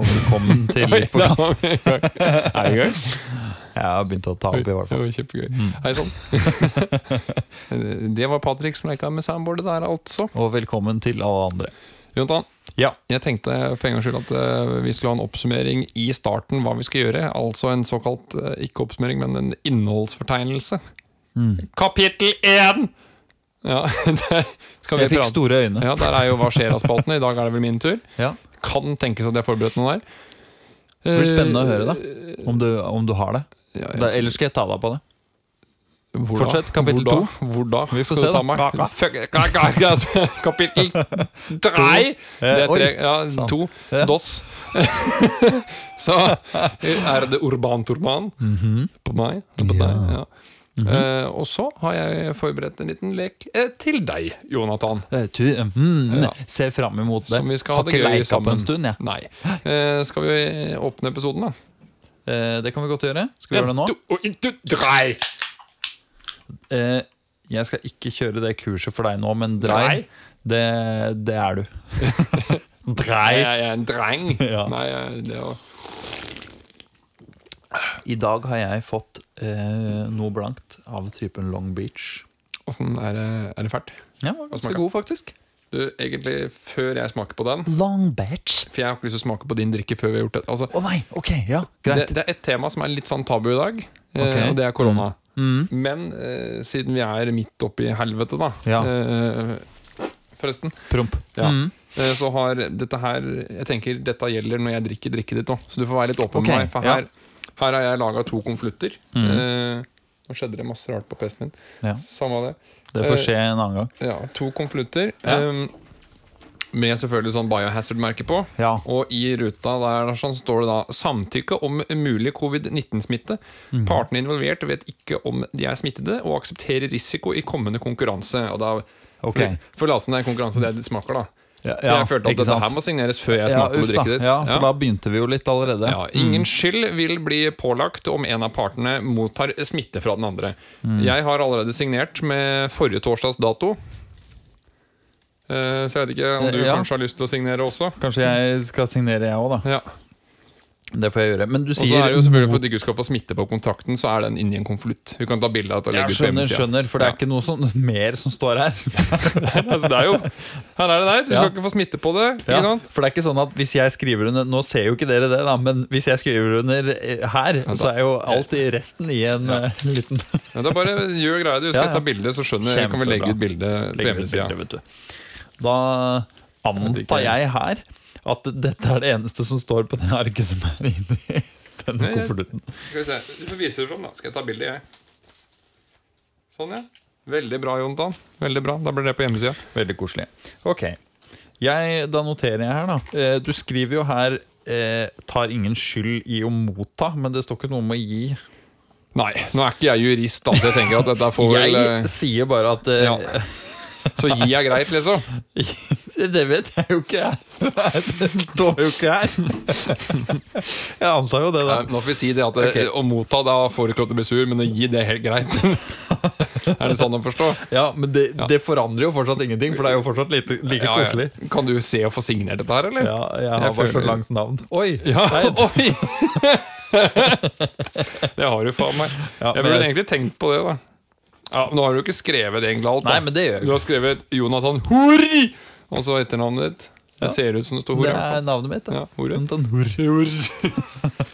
Og velkommen til Oi, Litt på da kant. var vi i gang. Er det gøy? Jeg har begynt å ta opp, i hvert fall. Det var kjempegøy. Mm. Hei sann. det var Patrick som leka med soundboardet der, altså. Og velkommen til alle andre. Jontan, Ja. jeg tenkte for en gangs skyld at eh, vi skulle ha en oppsummering i starten hva vi skal gjøre. Altså en såkalt, eh, ikke oppsummering, men en innholdsfortegnelse. Mm. Kapittel 1! Ja, Jeg fikk store øyne. Ja, der er jo Hva skjer av-spalten. I dag er det vel min tur. Ja. Kan tenkes at jeg har forberedt noe der. Det blir spennende å høre, da. Eh, Om du, om du har det. Ja, da. Ellers skal jeg ta deg på det. Hvor da? Fortsett, kapittel Hvor da? to. Hvor da? Vi Skal se, du ta da. meg? Kaka. Fuck, kaka, altså, Kapittel tre! Det er oi. tre, ja, to. Ja. Dos. Så er det urbant urban på meg. og På deg, ja. Eh, og så har jeg forberedt en liten lek eh, til deg, Jonathan. Mm, Ja. Ser fram imot det. Som vi skal ha det gøy sammen. en stund, ja. Nei. Skal vi åpne episoden, da? Det kan vi godt gjøre. Skal vi gjøre det nå? Du, du, drei! Eh, jeg skal ikke kjøre det kurset for deg nå, men Drei? det, det er du. Drei. jeg er en dreng. Ja. Nei, det var I dag har jeg fått eh, noe blankt av typen Long Beach. Åssen er det, er det fælt? Ja, var ganske god, faktisk. Du, egentlig, før jeg smaker på den Long Beach? For jeg har ikke lyst til å smake på din drikke før vi har gjort det. Altså, Å nei, ok, ja, det, greit. det er et tema som er litt sånn tabu i dag, eh, Ok. og det er korona. Mm. Men eh, siden vi er midt oppi helvete, da Ja. eh, Forresten. Promp. Ja. Mm. eh, så har dette her Jeg tenker dette gjelder når jeg drikker drikket ditt òg, så du får være litt åpen Ok, med meg. For ja. her, her har jeg laga to konvolutter. Mm. Eh, nå skjedde det masse rart på PC-en min. Ja. Samme det. Det får skje en annen gang. Ja, To konvolutter. Ja. eh, med selvfølgelig sånn biohazard-merke på. Ja. Og i ruta der sånn, står det da 'samtykke om mulig covid-19-smitte'. Mm. Partene involvert vet ikke om de er smittede, og aksepterer risiko i kommende konkurranse. Og da, okay. For, for det er konkurranse det smaker, da. Ja, jeg følte at dette sant? her må signeres før jeg ja, på drikket ditt. Ja, for da begynte vi jo litt allerede. Ja, ingen skyld vil bli pålagt om en av partene mottar smitte fra den andre. Mm. Jeg har allerede signert med forrige torsdags dato. Eh, Så jeg vet ikke om Eh, du ja. kanskje har lyst til å signere også. Kanskje jeg skal signere, jeg òg, da. Det får jeg gjøre. Men du Og så er det jo selvfølgelig For at du ikke skal få smitte på kontrakten, så er den inni en konvolutt. Du kan ta bilde av det og legge ut på skjønner, skjønner, for det er Ja. ikke noe sånn mer som står her. Altså, det er jo Her er det der. Du skal Ja. ikke få smitte på det. Ja, for det er ikke sånn at hvis jeg skriver under Nå ser jo ikke dere det, da, men hvis jeg skriver under eh, her, så er jo alt i resten i en eh, liten er bare gjør greia du. Skal ta bilde, så skjønner Kjempebra. Kan vi legge ut bilde på hjemmesida. Da antar jeg her at dette er det eneste som står på det arket som er inni denne ja. Skal vi se. Du får vise det fram, da. Skal jeg ta bilde, jeg. Sånn, ja. Veldig bra, Jontan. Veldig bra. Da blir det på hjemmesida. Veldig koselig. Ok. Jeg, da noterer jeg her, da. Eh, Du skriver jo her eh, 'tar ingen skyld i å motta', men det står ikke noe om å gi. Nei, nå er ikke jeg jurist, altså. Jeg tenker at dette får vel Jeg eh, sier bare at eh, Ja. Så gi er greit, liksom. Det vet jeg jo ikke, jeg. Det står jo ikke her. Jeg antar jo det, da. Nå får vi si det at okay. Å motta, da får du ikke lov til å bli sur, men å gi, det er helt greit. er det sånn å forstå? Ja, Men det, Ja. det forandrer jo fortsatt ingenting, for det er jo fortsatt like, like Ja, ja. Kan du se og få signert dette her, eller? Ja, jeg har Jeg bare så langt navn. Oi! Oi! det har du faen meg. Jeg burde jeg- egentlig tenkt på det, da. Ja, men Nå har du ikke skrevet egentlig alt. Da. Nei, men det gjør jeg Du har skrevet Jonathan Hori! Og så etternavnet ditt. Det ser ut som det står Hori. Det er navnet mitt. da. Ja, Hore. Jonathan Hor.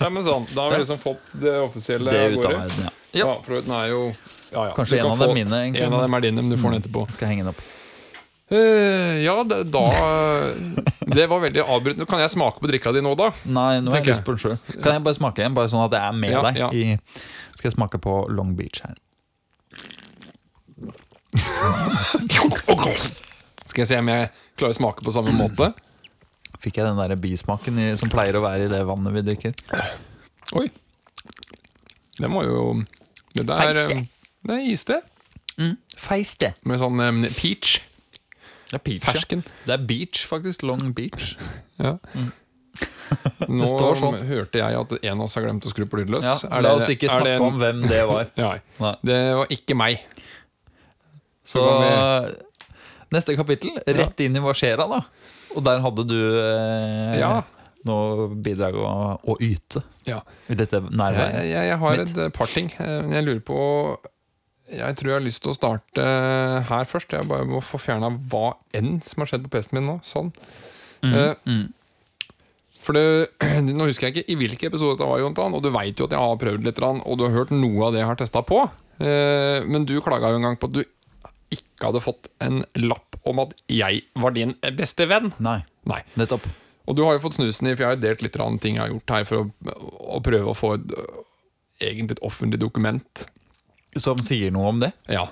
Nei, men sånn, Da har vi liksom fått det offisielle Det er ut av gårde. verden, ja. Ja, ja. for den er jo ja, ja. Kanskje Du en kan av dem få- mine, egentlig. En av dem er din, men du får den etterpå. Jeg skal henge den opp. Eh, ja, det, da Det var veldig avbrytende. Kan jeg smake på drikka di nå, da? Nei, nå har Tenker jeg lyst på den sjøl. Kan jeg bare smake en? Bare sånn at jeg er med Ja, deg. ja. I, skal jeg smake på Long Beach her. Skal jeg se om jeg klarer å smake på samme måte? Fikk jeg den der bismaken i, som pleier å være i det vannet vi drikker? Oi. Det må jo Det der Feiste. eh, Det er iste. Feiste. Med sånn um, peach. Det er peach, ja. Det er beach, faktisk. Long beach. Ja. Nå står sånn. hørte jeg at en av oss har glemt å skru på lydløs. Ja, Er la oss ikke det snakke om hvem det var. ja. Nei. det var ikke meg. Så neste kapittel, rett inn i hva skjer da. Og der hadde du eh, Ja, noe bidrag å, å yte Ja. i dette Jeg, nærværet? jeg, jeg har Mitt. et par ting. Eh, men Jeg lurer på Jeg tror jeg har lyst til å starte her først. Jeg bare må få fjerna hva enn som har skjedd på PC-en min nå. Sånn. Eh, mm. For det, Nå husker jeg ikke i hvilken episode det var, Jontan, og du veit jo at jeg har prøvd litt, og du har hørt noe av det jeg har testa på. Eh, Men du klaga jo en gang på at du ikke hadde fått en lapp om at jeg var din beste venn. Nei, Nei. nettopp. Og du har jo fått snusen i, for jeg har jo delt litt grann ting jeg har gjort her for å, å prøve å få et, øh, egentlig et offentlig dokument. Som sier noe om det? Ja.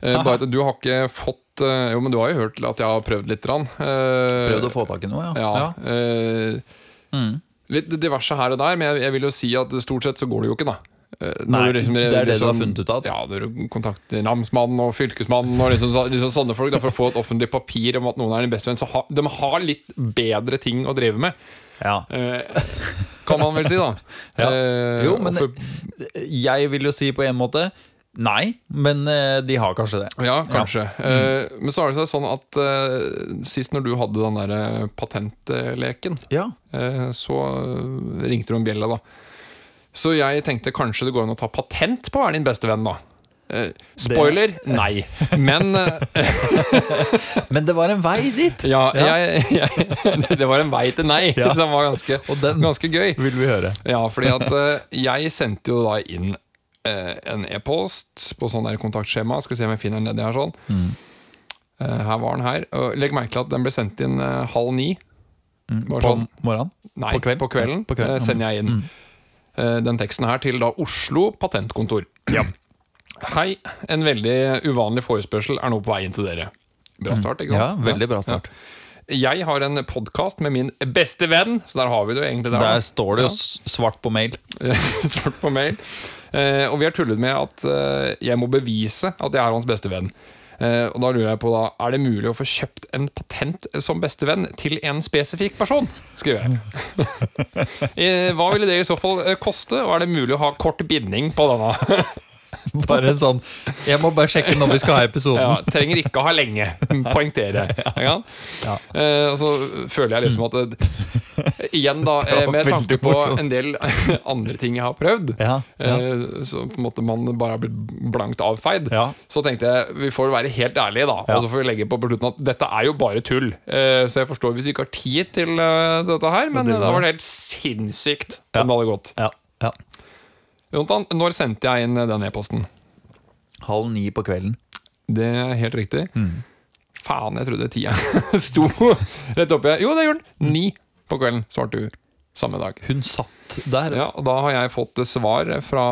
Eh, bare at du har ikke fått eh, Jo, men du har jo hørt at jeg har prøvd litt. Rann. Eh, Prøvd å få tak i noe, ja. Ja. eh, Mm. litt diverse her og der, men jeg, jeg vil jo si at stort sett så går det jo ikke, da. Eh, Nei, du liksom- det er det du liksom- har funnet ut av. Ja, du kontakter namsmannen og fylkesmannen og liksom, så- liksom sånne folk da, for å få et offentlig papir om at noen er din beste venn, så ha, de har litt bedre ting å drive med. Ja. Eh, kan man vel si, da. Ja. Eh, Jo, men for, Jeg vil jo si på en måte nei, men de har kanskje det. Ja, kanskje. Eh, men så er det sånn at sist når du hadde den der patentleken, Ja. så ringte du om bjella, da. Så jeg tenkte kanskje det går an å ta patent på å være din beste venn, da. Eh, spoiler nei. Men eh, Men det var en vei dit! ja, Ja. Jeg, jeg, det var en vei til nei, Ja. som var ganske, Og den ganske gøy. vil vi høre. Ja, fordi at eh, jeg sendte jo da inn eh, en e-post på sånn der kontaktskjema. Skal se om jeg finner den nedi her sånn. Mm. Eh, her var den her. Legg merke til at den ble sendt inn eh, halv ni. Mm. På sånn. morgenen? Nei, På kvelden? på kvelden, På kvelden, sender jeg inn Mm. Eh, den teksten her til da Oslo patentkontor. Hei, en veldig uvanlig forespørsel er nå på vei inn til dere. Bra start, ikke sant? Ja, veldig bra start. Jeg har en podkast med min beste venn, så der har vi det jo egentlig. Der. Der står det jo Ja. svart på mail. svart på mail. Eh, og vi har tullet med at eh, jeg må bevise at jeg er hans beste venn. Eh, og da lurer jeg på da, Er det mulig å få kjøpt en patent som bestevenn til en spesifikk person? Skriver jeg. eh, hva ville det i så fall eh, koste, og er det mulig å ha kort binding på denne? Bare en sånn Jeg må bare sjekke når vi skal ha episoden. Ja, trenger ikke å ha lenge. Poengtere. Ja. Ja. Eh, og så føler jeg liksom at det, Igjen, da, eh, med tanke på en del andre ting jeg har prøvd, eh, så på en måte man bare har blitt blankt avfeid, så tenkte jeg vi får være helt ærlige, da. Og så får vi legge på på slutten at dette er jo bare tull. Eh, så jeg forstår hvis vi ikke har tid til eh, dette her, men det det vært helt sinnssykt om det hadde gått. ja, ja. Jontan, når sendte jeg inn den e-posten? Halv ni på kvelden. Det er helt riktig. Mm. Faen, jeg trodde tida sto rett oppi. Jo, det gjorde den. Ni på kvelden, svarte du samme dag. Hun satt der. Ja, og Da har jeg fått svar fra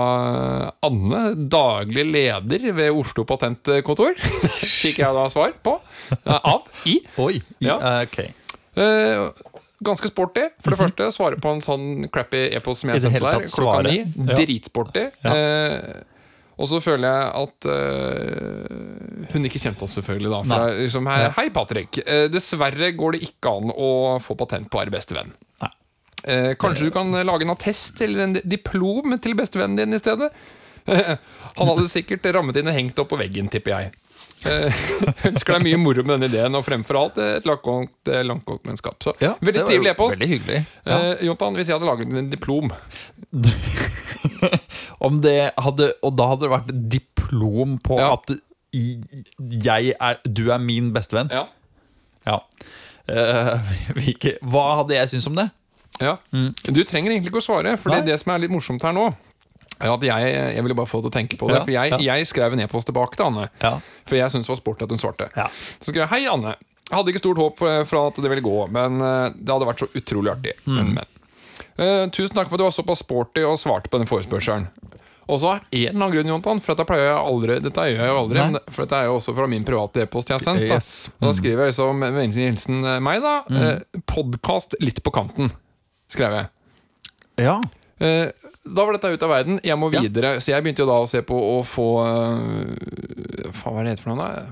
Anne, daglig leder ved Oslo patentkontor. Fikk jeg da svar på. eh, Av. I. Oi! i, Ja. Ok. Ganske sporty. For det første, svare på en sånn crappy e-post som Mhm. Jeg sendte der klokka ni. Dritsporty. Ja. Eh, og så føler jeg at eh, hun ikke kjente oss, selvfølgelig. da For jeg, liksom, hei, hei, Patrick. Eh, dessverre går det ikke an å få patent på å være bestevenn. Eh, kanskje du kan lage en attest eller en diplom til bestevennen din i stedet? Han hadde sikkert rammet inn og hengt opp på veggen, tipper jeg. Eh, ønsker deg mye moro med denne ideen, og fremfor alt et langkokt eh, vennskap. Så Ja, veldig det trivelig e-post. Veldig hyggelig. Ja. Eh, Jontan, hvis jeg hadde laget en diplom Om det hadde, og da hadde det vært diplom på Ja. at jeg er, du er min bestevenn. Ja, Ja. Eh, hvilke, hva hadde jeg syntes om det? ja. Du trenger egentlig ikke å svare, for Nei. det som er litt morsomt her nå, at jeg, jeg ville bare få deg til å tenke på det. Ja, For jeg, jeg skrev en e-post tilbake til Anne, Ja. for jeg syntes det var sporty at hun svarte. Ja. Så skrev jeg hei, Anne. Jeg hadde ikke stort håp eh, for at det ville gå, men eh, det hadde vært så utrolig artig. Men, men. Uh, tusen takk for at du var såpass sporty og svarte på den forespørselen. Og så av en eller annen grunn, Jontan, for dette pleier jeg aldri Dette gjør jeg jo aldri, Nei. for dette er jo også fra min private e-post jeg har sendt. Da. Yes. Da skriver jeg liksom med hilsen meg, da. Eh, Podkast litt på kanten, skrev jeg. ja. Eh, da var dette ute av verden. Jeg må Ja. videre. Så jeg begynte jo da å se på å få uh, Hva var det heter for noe? da?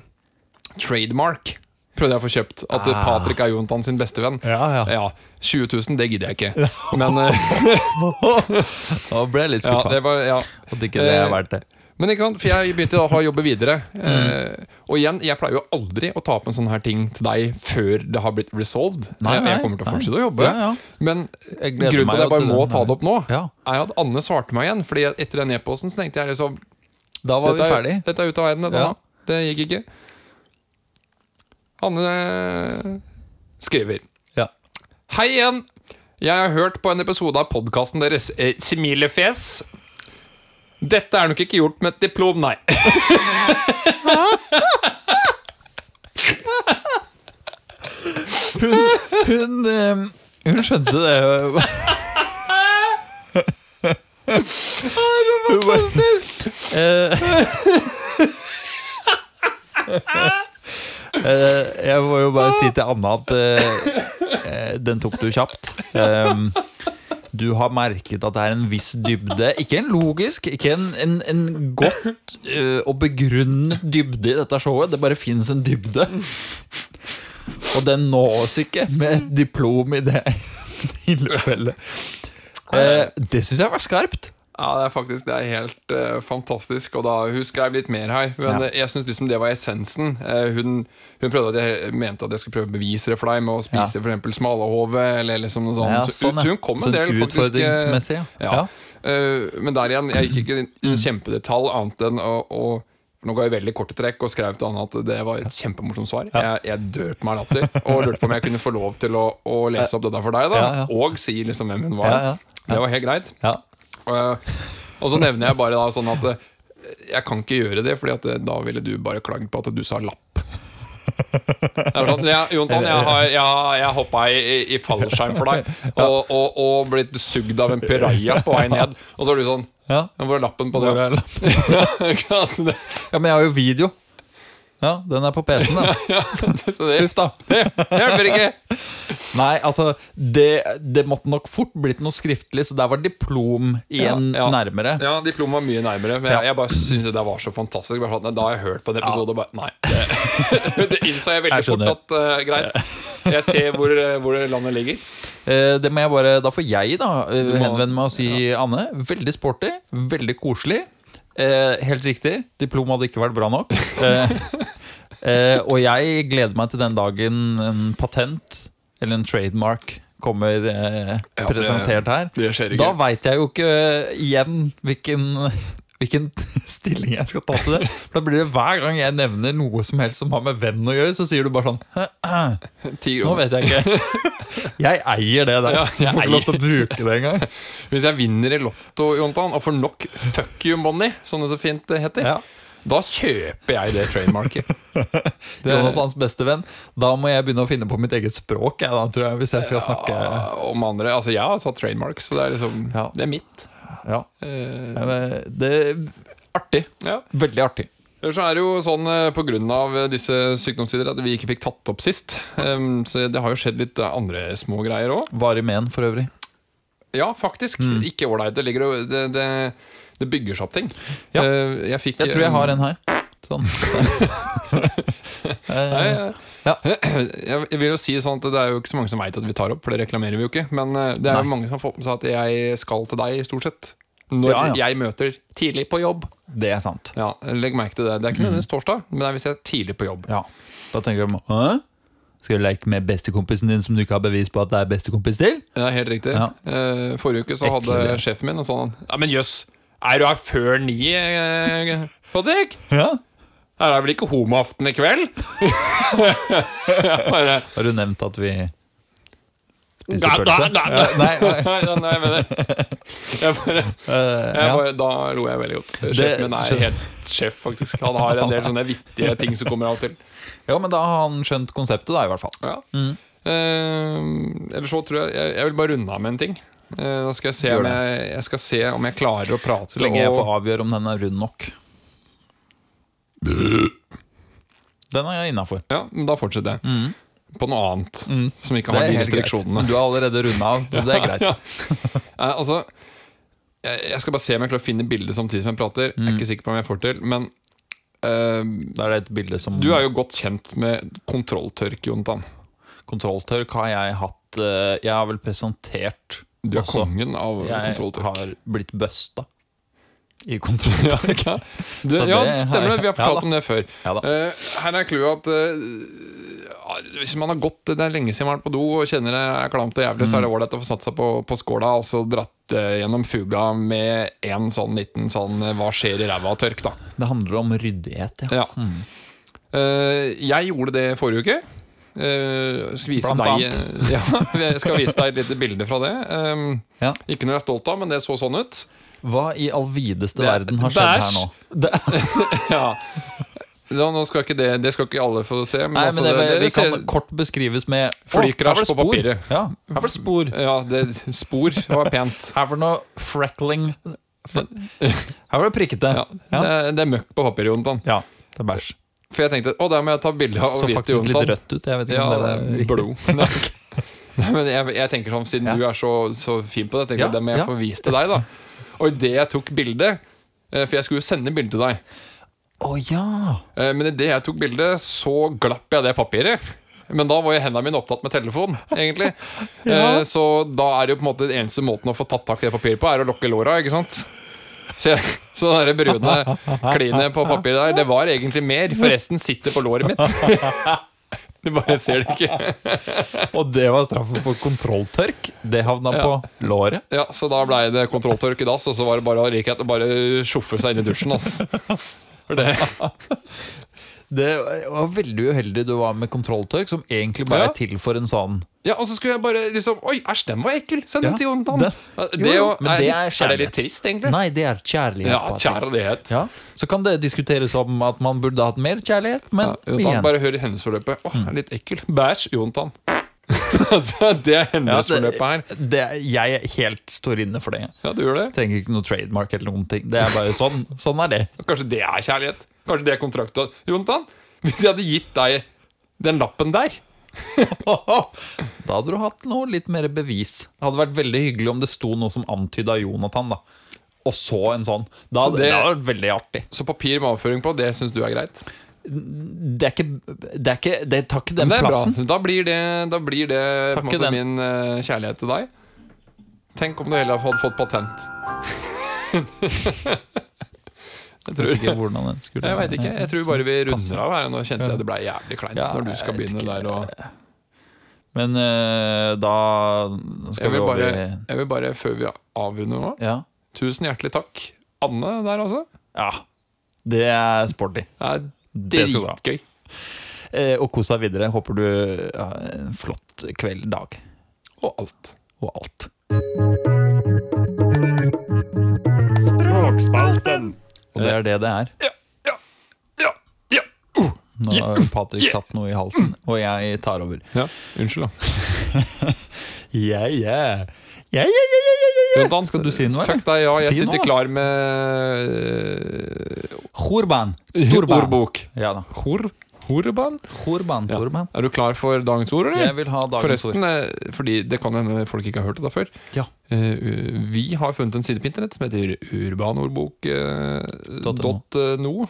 Trademark prøvde jeg å få kjøpt. At Ah. Patrick er Jontan sin bestevenn. Ja, ja. Ja, 20 000, det gidder jeg ikke. Men uh, Da ble jeg litt ja, skuffa. det var, ja. At ikke det er Eh, verdt det. Men ikke sant, for jeg begynte da å jobbe videre. Mm. Eh, og igjen, jeg pleier jo aldri å ta opp en sånn her ting til deg før det har blitt resolved. Nei, nei, jeg kommer til å fortsette å jobbe. Ja, ja. Men grunnen til at jeg bare må ta det opp nå, Ja. er at Anne svarte meg igjen. Fordi etter den e-posten så tenkte jeg liksom Da var vi er, ferdig. dette er ute av verden, dette. Det gikk ikke. Anne skriver Ja. Hei igjen! Jeg har hørt på en episode av podkasten deres eh, Smilefjes. Dette er nok ikke gjort med et diplom, nei. Hun, eh, hun skjønte det. Det var Eh, eh, Jeg må jo bare si til Anna at eh, den tok du kjapt. Du har merket at det er en viss dybde. Ikke en logisk, ikke en, en, en godt uh, og begrunnet dybde i dette showet. Det bare fins en dybde. Og den nås ikke med et diplom i det tilfellet. Uh, det syns jeg var skarpt. Ja, det er faktisk det er helt uh, fantastisk. Og da, Hun skrev litt mer her, men Ja. eh, jeg syns liksom det var essensen. Uh, hun, hun prøvde at jeg mente at jeg skulle prøve å bevise det for deg med å spise for eksempel smalahove. Eller liksom noe sånt. Ja, så, sånn, så hun kom med Sånn en del faktisk ja. ja. Ja. Eh, Men der igjen, jeg gikk ikke i en kjempedetalj annet enn å, å nå ga jeg veldig korte trekk og skrev til han at det var et kjempemorsomt svar. Jeg, jeg dør på meg latter og lurte på om jeg kunne få lov til å, å lese opp det der for deg. da Ja, ja. Og si liksom hvem hun var. Ja, ja. Det var helt greit. Ja. Og så nevner jeg bare da sånn at eh, jeg kan ikke gjøre det, Fordi at eh, da ville du bare klagd på at du sa lapp. Sånn, ja, Jontan, jeg har, jeg, har- jeg hoppa i, i, fallskjerm for deg og, og, og blitt sugd av en piraja på vei ned. Og så er du sånn Ja. Hvor er lappen på lappen? Det, ja, men jeg har jo video. Ja, den er på PC-en, da. ja, så det Uff da. hjelper ikke. Nei, altså det, det måtte nok fort blitt noe skriftlig, så der var diplom igjen Ja, ja. nærmere. Ja, diplom var mye nærmere. Men jeg, jeg bare syntes det der var så fantastisk. Bare Da har jeg hørt på en episode og bare Nei. Det, det innså jeg veldig Jeg fort at uh, greit. Jeg ser hvor, eh, hvor landet ligger. Uh, det må jeg bare, Da får jeg da må- henvende meg og si Anne, veldig sporty, veldig koselig. Eh, helt riktig, diplom hadde ikke vært bra nok. Eh, eh, og jeg gleder meg til den dagen en patent eller en trademark kommer eh, det- presentert her. det skjer Da veit jeg jo ikke igjen hvilken, hvilken stilling jeg skal ta til det. Da blir det Hver gang jeg nevner noe som helst som har med venn å gjøre, så sier du bare sånn «Hæ, hæ, Nå vet jeg ikke. Jeg eier det der. Ja, jeg får ikke lov til å bruke det engang. Hvis jeg vinner i Lotto Jontan, og får nok fuck you money, som det så fint heter, Ja. da kjøper jeg det trademarket. Det- er Jonathans beste venn. Da må jeg begynne å finne på mitt eget språk, jeg, da, tror jeg, hvis jeg skal snakke Ja, om andre, altså Jeg har satt trademark, så det er liksom Det er mitt. Ja. Eh, Det er artig. ja. Veldig artig. Ellers så er det jo sånn pga. på grunn av disse sykdomstider at vi ikke fikk tatt opp sist. Um, så det har jo skjedd litt eh, andre små greier òg. Varig men, for øvrig. Ja, faktisk. Mm. Ikke ålreit. Det, ligger det, det, det bygger seg opp ting. Ja. Eh, jeg fikk Jeg tror jeg har en her. Sånn. Nei, Eh, Ja. Jeg vil jo si sånn at Det er jo ikke så mange som veit at vi tar opp, for det reklamerer vi jo ikke. Men eh, det er jo Nei. mange som har fått med seg at jeg skal til deg, stort sett. Når Ja, ja. jeg møter tidlig på jobb. Det er sant. Ja, Legg merke til det. Det er ikke nødvendigvis torsdag, men det er hvis jeg er tidlig på jobb. Ja. Da tenker de Hæ? Skal du leke med bestekompisen din som du ikke har bevis på at det er bestekompis til? Er helt riktig. Ja. Eh, forrige uke så hadde sjefen min en sånn Ja, men jøss! Er du her før ni, Patrick? Poddik? Ja. Er vel ikke homoaften i kveld? Bare, Har du nevnt at vi spiser Da, da, pølse? da, Ja, da. Nei, nei. Nei, nei, jeg mener jeg bare, eh, jeg bare, Da lo jeg veldig godt. Sjefen min er helt sjef, faktisk. Han har en del sånne vittige ting som kommer av og til. ja, men da har han skjønt konseptet, da, i hvert fall. Ja. Mm. Eh, eller så tror jeg, jeg Jeg vil bare runde av med en ting. Eh, da skal jeg se om jeg, jeg skal se om jeg klarer å prate Så lenge jeg får avgjøre om den er rund nok. Den er jeg innafor. Ja, men da fortsetter jeg. På noe annet som ikke Mm. Har de restriksjonene. greit. Du har allerede runda av, så det er greit. Ja. Eh, altså, jeg, jeg skal bare se om jeg klarer å finne bildet samtidig som jeg prater. Jeg Mm. er ikke sikker på om jeg får til, men uh, som du er jo godt kjent med kontrolltørk, Jontan. Kontrolltørk har jeg hatt uh, Jeg har vel presentert Du er også. kongen av Jeg kontrolltørk. har blitt busta. I kontrolltørk. Ja, du, Så ja det- stemmer det. Vi har fortalt ja, om det før. Ja. Eh, her er clouet at uh, hvis man har gått Det er lenge siden man har vært på do og kjenner det er klamt og jævlig, Mm. så er det ålreit å få satt seg på, på skåla og så dratt uh, gjennom fuga med en sånn liten sånn hva skjer i ræva-tørk, da. Det handler om ryddighet, ja. Eh, jeg gjorde det forrige uke. Uh, Blant deg, ja, jeg skal vise deg et lite bilde fra det. Um, Ja. Ikke noe jeg er stolt av, men det så sånn ut. Hva i all videste Det- verden har skjedd her nå? Ja. Ja, nå skal ikke det, det skal ikke alle få se, men, nei, altså, men det, det, vi kan ser- kort beskrives med Flykrasj på papiret. Ja, her var det spor. Ja, det, spor var pent. Her var det noe freckling Her var det prikkete. Ja, Ja. Det, det er møkk på papiret, Jontan Ja, det er bæsj. For jeg tenkte å, der må jeg ta bilde av og Så vise til faktisk litt rødt ut. Jeg vet ikke Ja, om det var riktig. blod. Men jeg, jeg tenker sånn, Siden Ja. du er så, så fin på det, tenker Ja, jeg det må jeg få vist til deg. da Og idet jeg tok bilde eh, For jeg skulle jo sende bilde til deg. Å ja! Eh, Men idet jeg tok bildet, så glapp jeg det papiret. Men da var jo hendene mine opptatt med telefon, egentlig. Ja. Eh, Så da er det jo på en måte den eneste måten å få tatt tak i det papiret på, er å lokke låra, ikke sant? Så, så det brune klinet på papiret der, det var egentlig mer, for resten sitter på låret mitt. Du bare ser det ikke. Og det var straffen for kontrolltørk. Det havna Ja. på låret. Ja, Så da blei det kontrolltørk i dass, og så var det bare like greit å bare sjoffe seg inn i dusjen. ass. For det, Det var veldig uheldig du var med kontrolltørk, som egentlig bare Ja. er til for en sånn ja, Og så skulle jeg bare liksom Oi, æsj, den var ekkel! Send den Ja, til Jontan. Det, det, Jo, men det er er det litt trist, egentlig? Nei, det er kjærlighet. Ja, kjærlighet. Ja, Så kan det diskuteres om at man burde hatt mer kjærlighet, men Ja, Jonathan, igjen. bare hør i hendelsesforløpet. Åh, er litt ekkel. Bæsj, Jontan. altså, det er Ja, forløpet her. det, det, jeg helt står inne for det. Ja, du gjør det. Trenger ikke noe trademark eller noen ting. Det er bare sånn. Sånn er det. Kanskje det er kjærlighet? Kanskje det er kontrakta. Jonathan, hvis jeg hadde gitt deg den lappen der Da hadde du hatt noe litt mer bevis. Det hadde vært veldig hyggelig om det sto noe som antyda Jonathan, da. Og så en sånn. Da Så det- det hadde vært veldig artig. Så papir med avføring på, det syns du er greit? Det er ikke Det, er ikke, det tar ikke den det plassen. Da blir det, da blir det måte min uh, kjærlighet til deg. Tenk om du heller hadde fått patent. jeg Jeg tror vet ikke hvordan den skulle Jeg vet ikke. Jeg tror bare vi Passe. runder av her. Nå kjente jeg det ble jævlig kleint Ja, når du skal begynne der og Men uh, da skal vi over bare, jeg vil bare, før vi avrunder nå ja. Tusen hjertelig takk. Anne der, altså. ja. Det er sporty. Det er dritgøy. Eh, og kos deg videre. Håper du har en flott kveld, dag Og alt. og alt. Språkspalten. Og det er det det er. Ja, ja, ja, ja. Nå har Patrick satt noe i halsen, og jeg tar over. ja. Unnskyld, da. yeah, yeah. Yeah, yeah, yeah, yeah, yeah. Skal du si noe? Fuck deg, ja. Jeg Si sitter noe. klar med eh, Horban. Horbok ordbok. Ja da. Hor? Horban? Horban, Ja. Horban. Er du klar for dagens ord, eller? Jeg vil ha dagens Forresten, ord. eh, fordi det kan hende folk ikke har hørt det da før. Ja. Eh, Vi har funnet en side på internett som heter urbanordbok.no. Og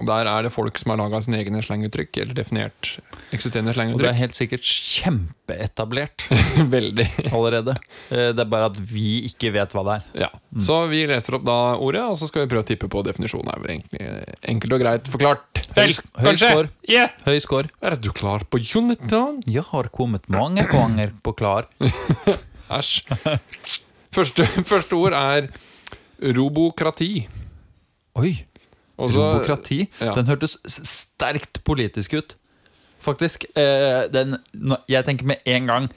Der er det folk som har laga sine egne slanguttrykk, eller definert eksisterende Og det er helt sikkert kjempeetablert Veldig. allerede. Eh, Det er bare at vi ikke vet hva det er. Ja. Så vi leser opp da ordet, og så skal vi prøve å tippe på definisjonen. er vel egentlig enkelt og greit forklart. Høy- høy score. Yeah. Høy score. Er du klar på Jonathan? Jeg har kommet mange ganger på klar. Æsj. Første, første ord er robokrati. Oi! Og så- Robokrati. ja. Den hørtes sterkt politisk ut, faktisk. Eh, den, jeg tenker med en gang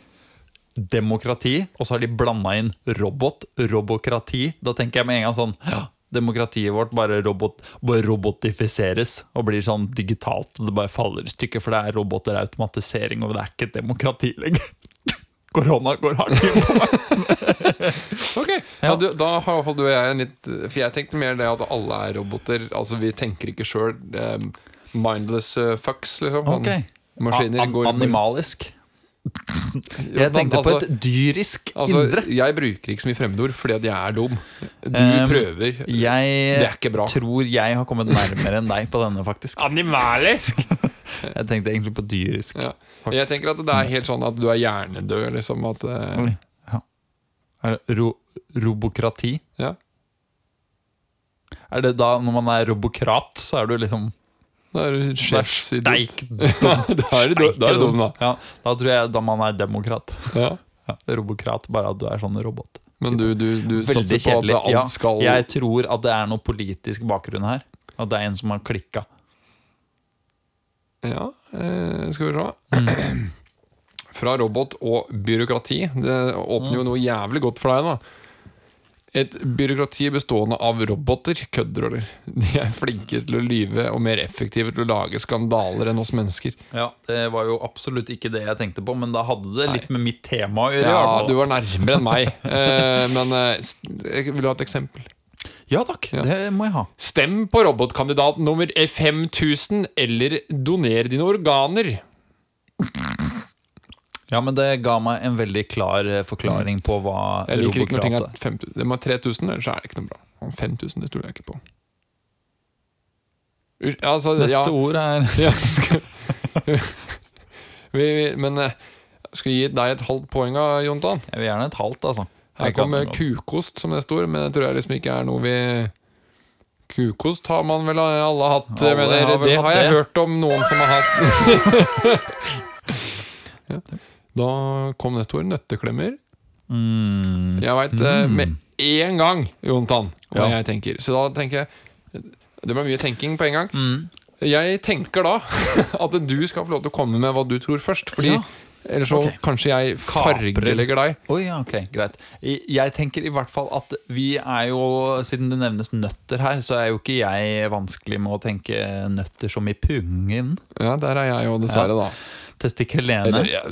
demokrati, og så har de blanda inn robot. Robokrati. Da tenker jeg med en gang sånn ja, Demokratiet vårt bare, robot, bare robotifiseres og blir sånn digitalt. Og det bare faller i stykker, for det er roboter, automatisering, og det er ikke demokrati lenger. Korona går hardt inn på meg. Ok, ja. Ja. du, Da har iallfall du og jeg en litt For jeg tenkte mer det at alle er roboter. Altså Vi tenker ikke sjøl. mindless eh, fucks, liksom. Ok. Maskiner går animalisk. Jeg tenkte på altså- et dyrisk Altså, indre. jeg bruker ikke så mye fremmedord fordi at jeg er dum. Du Um, prøver. Jeg Det er ikke bra. tror jeg har kommet nærmere enn deg på denne, faktisk. Animalisk! Jeg tenkte egentlig på dyrisk. Ja. Jeg tenker at det er helt sånn at du er hjernedød, liksom. At, uh... Ja. Er det ro robokrati? ja. Er det da når man er robokrat, så er du liksom Da er du sjefsidiot. Ja, da er du dum, da. Ja, da tror jeg da man er demokrat. Ja. Robokrat, bare at du er sånn robot. Men du, du, du satser på at alt Ja, skal jeg tror at det er noe politisk bakgrunn her. At det er en som har klikka. Ja, eh, skal vi se. Fra robot og byråkrati. Det åpner jo noe jævlig godt for deg, da. Et byråkrati bestående av roboter kødder, eller? De er flinke til å lyve og mer effektive til å lage skandaler enn oss mennesker. Ja, Det var jo absolutt ikke det jeg tenkte på, men da hadde det litt med mitt tema å gjøre. Ja, du var nærmere enn meg. Eh, men eh, jeg vil ha et eksempel. Ja takk, det må jeg ha. Stem på robotkandidat nummer 5000, eller doner dine organer. Ja, men det ga meg en veldig klar eh, forklaring på hva Jeg liker ikke når ting er 5000. Det må være 3000, ellers er det ikke noe bra. 5000, det stoler jeg ikke på. Altså, Neste ja, ord er ja, skal, vi, vi, Men eh, skal jeg gi deg et halvt poeng Jontan? Jeg vil gjerne et halvt, altså. Her kommer kukost som neste ord, men det tror jeg liksom ikke er noe vi Kukost har man vel alle hatt, Alle mener. har vel det hatt har jeg det. hørt om noen som har hatt. ja. Da kom neste ord nøtteklemmer. Mm. Jeg veit med en gang, Jontan, hva Ja. jeg tenker. Så da tenker jeg Det ble mye tenking på en gang. Mm. Jeg tenker da at du skal få lov til å komme med hva du tror først. Fordi Ja. Ellers så okay. kanskje jeg fargelegger deg. Ja, ok, greit. Jeg tenker i hvert fall at vi er jo Siden det nevnes nøtter her, så er jo ikke jeg vanskelig med å tenke nøtter som i pungen. Ja, der er jeg jo, dessverre, da. Testikulene. Eller, ja.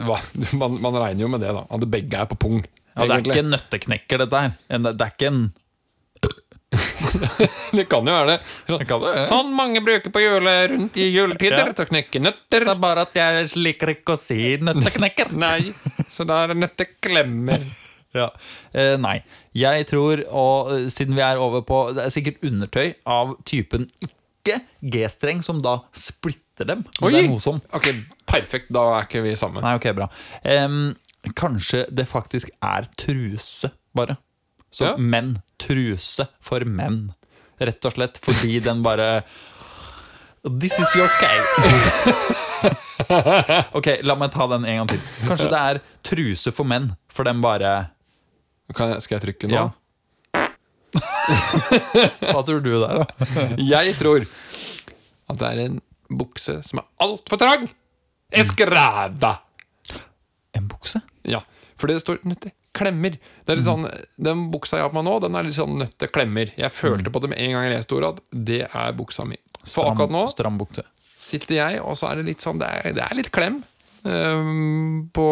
Man, man regner jo med det, da. At begge er på pung. Ja, det er egentlig. ikke en nøtteknekker, dette her. Det er ikke en Det kan jo være det. Det kan det, ja. Sånn mange bruker på jule, rundt i juletider Ja. til å knekke nøtter. Det er bare at jeg liker ikke å si nøtteknekker. Nei, så da er det nøtteklemmer. Ja. Eh, nei. Jeg tror, og eh, siden vi er over på Det er sikkert undertøy av typen ikke G-streng, som da splitter dem. Oi! det er noe som Ok, perfekt. Da er ikke vi sammen. Nei, ok, bra. Eh, kanskje det faktisk er truse, bare. Så Ja. menn. Truse for menn. Rett og slett fordi den bare This is your cave. ok, la meg ta den en gang til. Kanskje det er truse for menn, for den bare Kan jeg, skal jeg trykke nå? Ja. Hva tror du der, da? Jeg tror at det er en bukse som er altfor trang. Eskrada! En bukse? Ja, for det står nøtteklemmer. Det er litt sånn, Den buksa jeg har på meg nå, den er litt sånn nøtteklemmer. Jeg følte på det med en gang jeg leste ordet, at det er buksa mi. Så akkurat nå Stram bukse. sitter jeg, og så er det litt sånn Det er, det er litt klem ehm, på,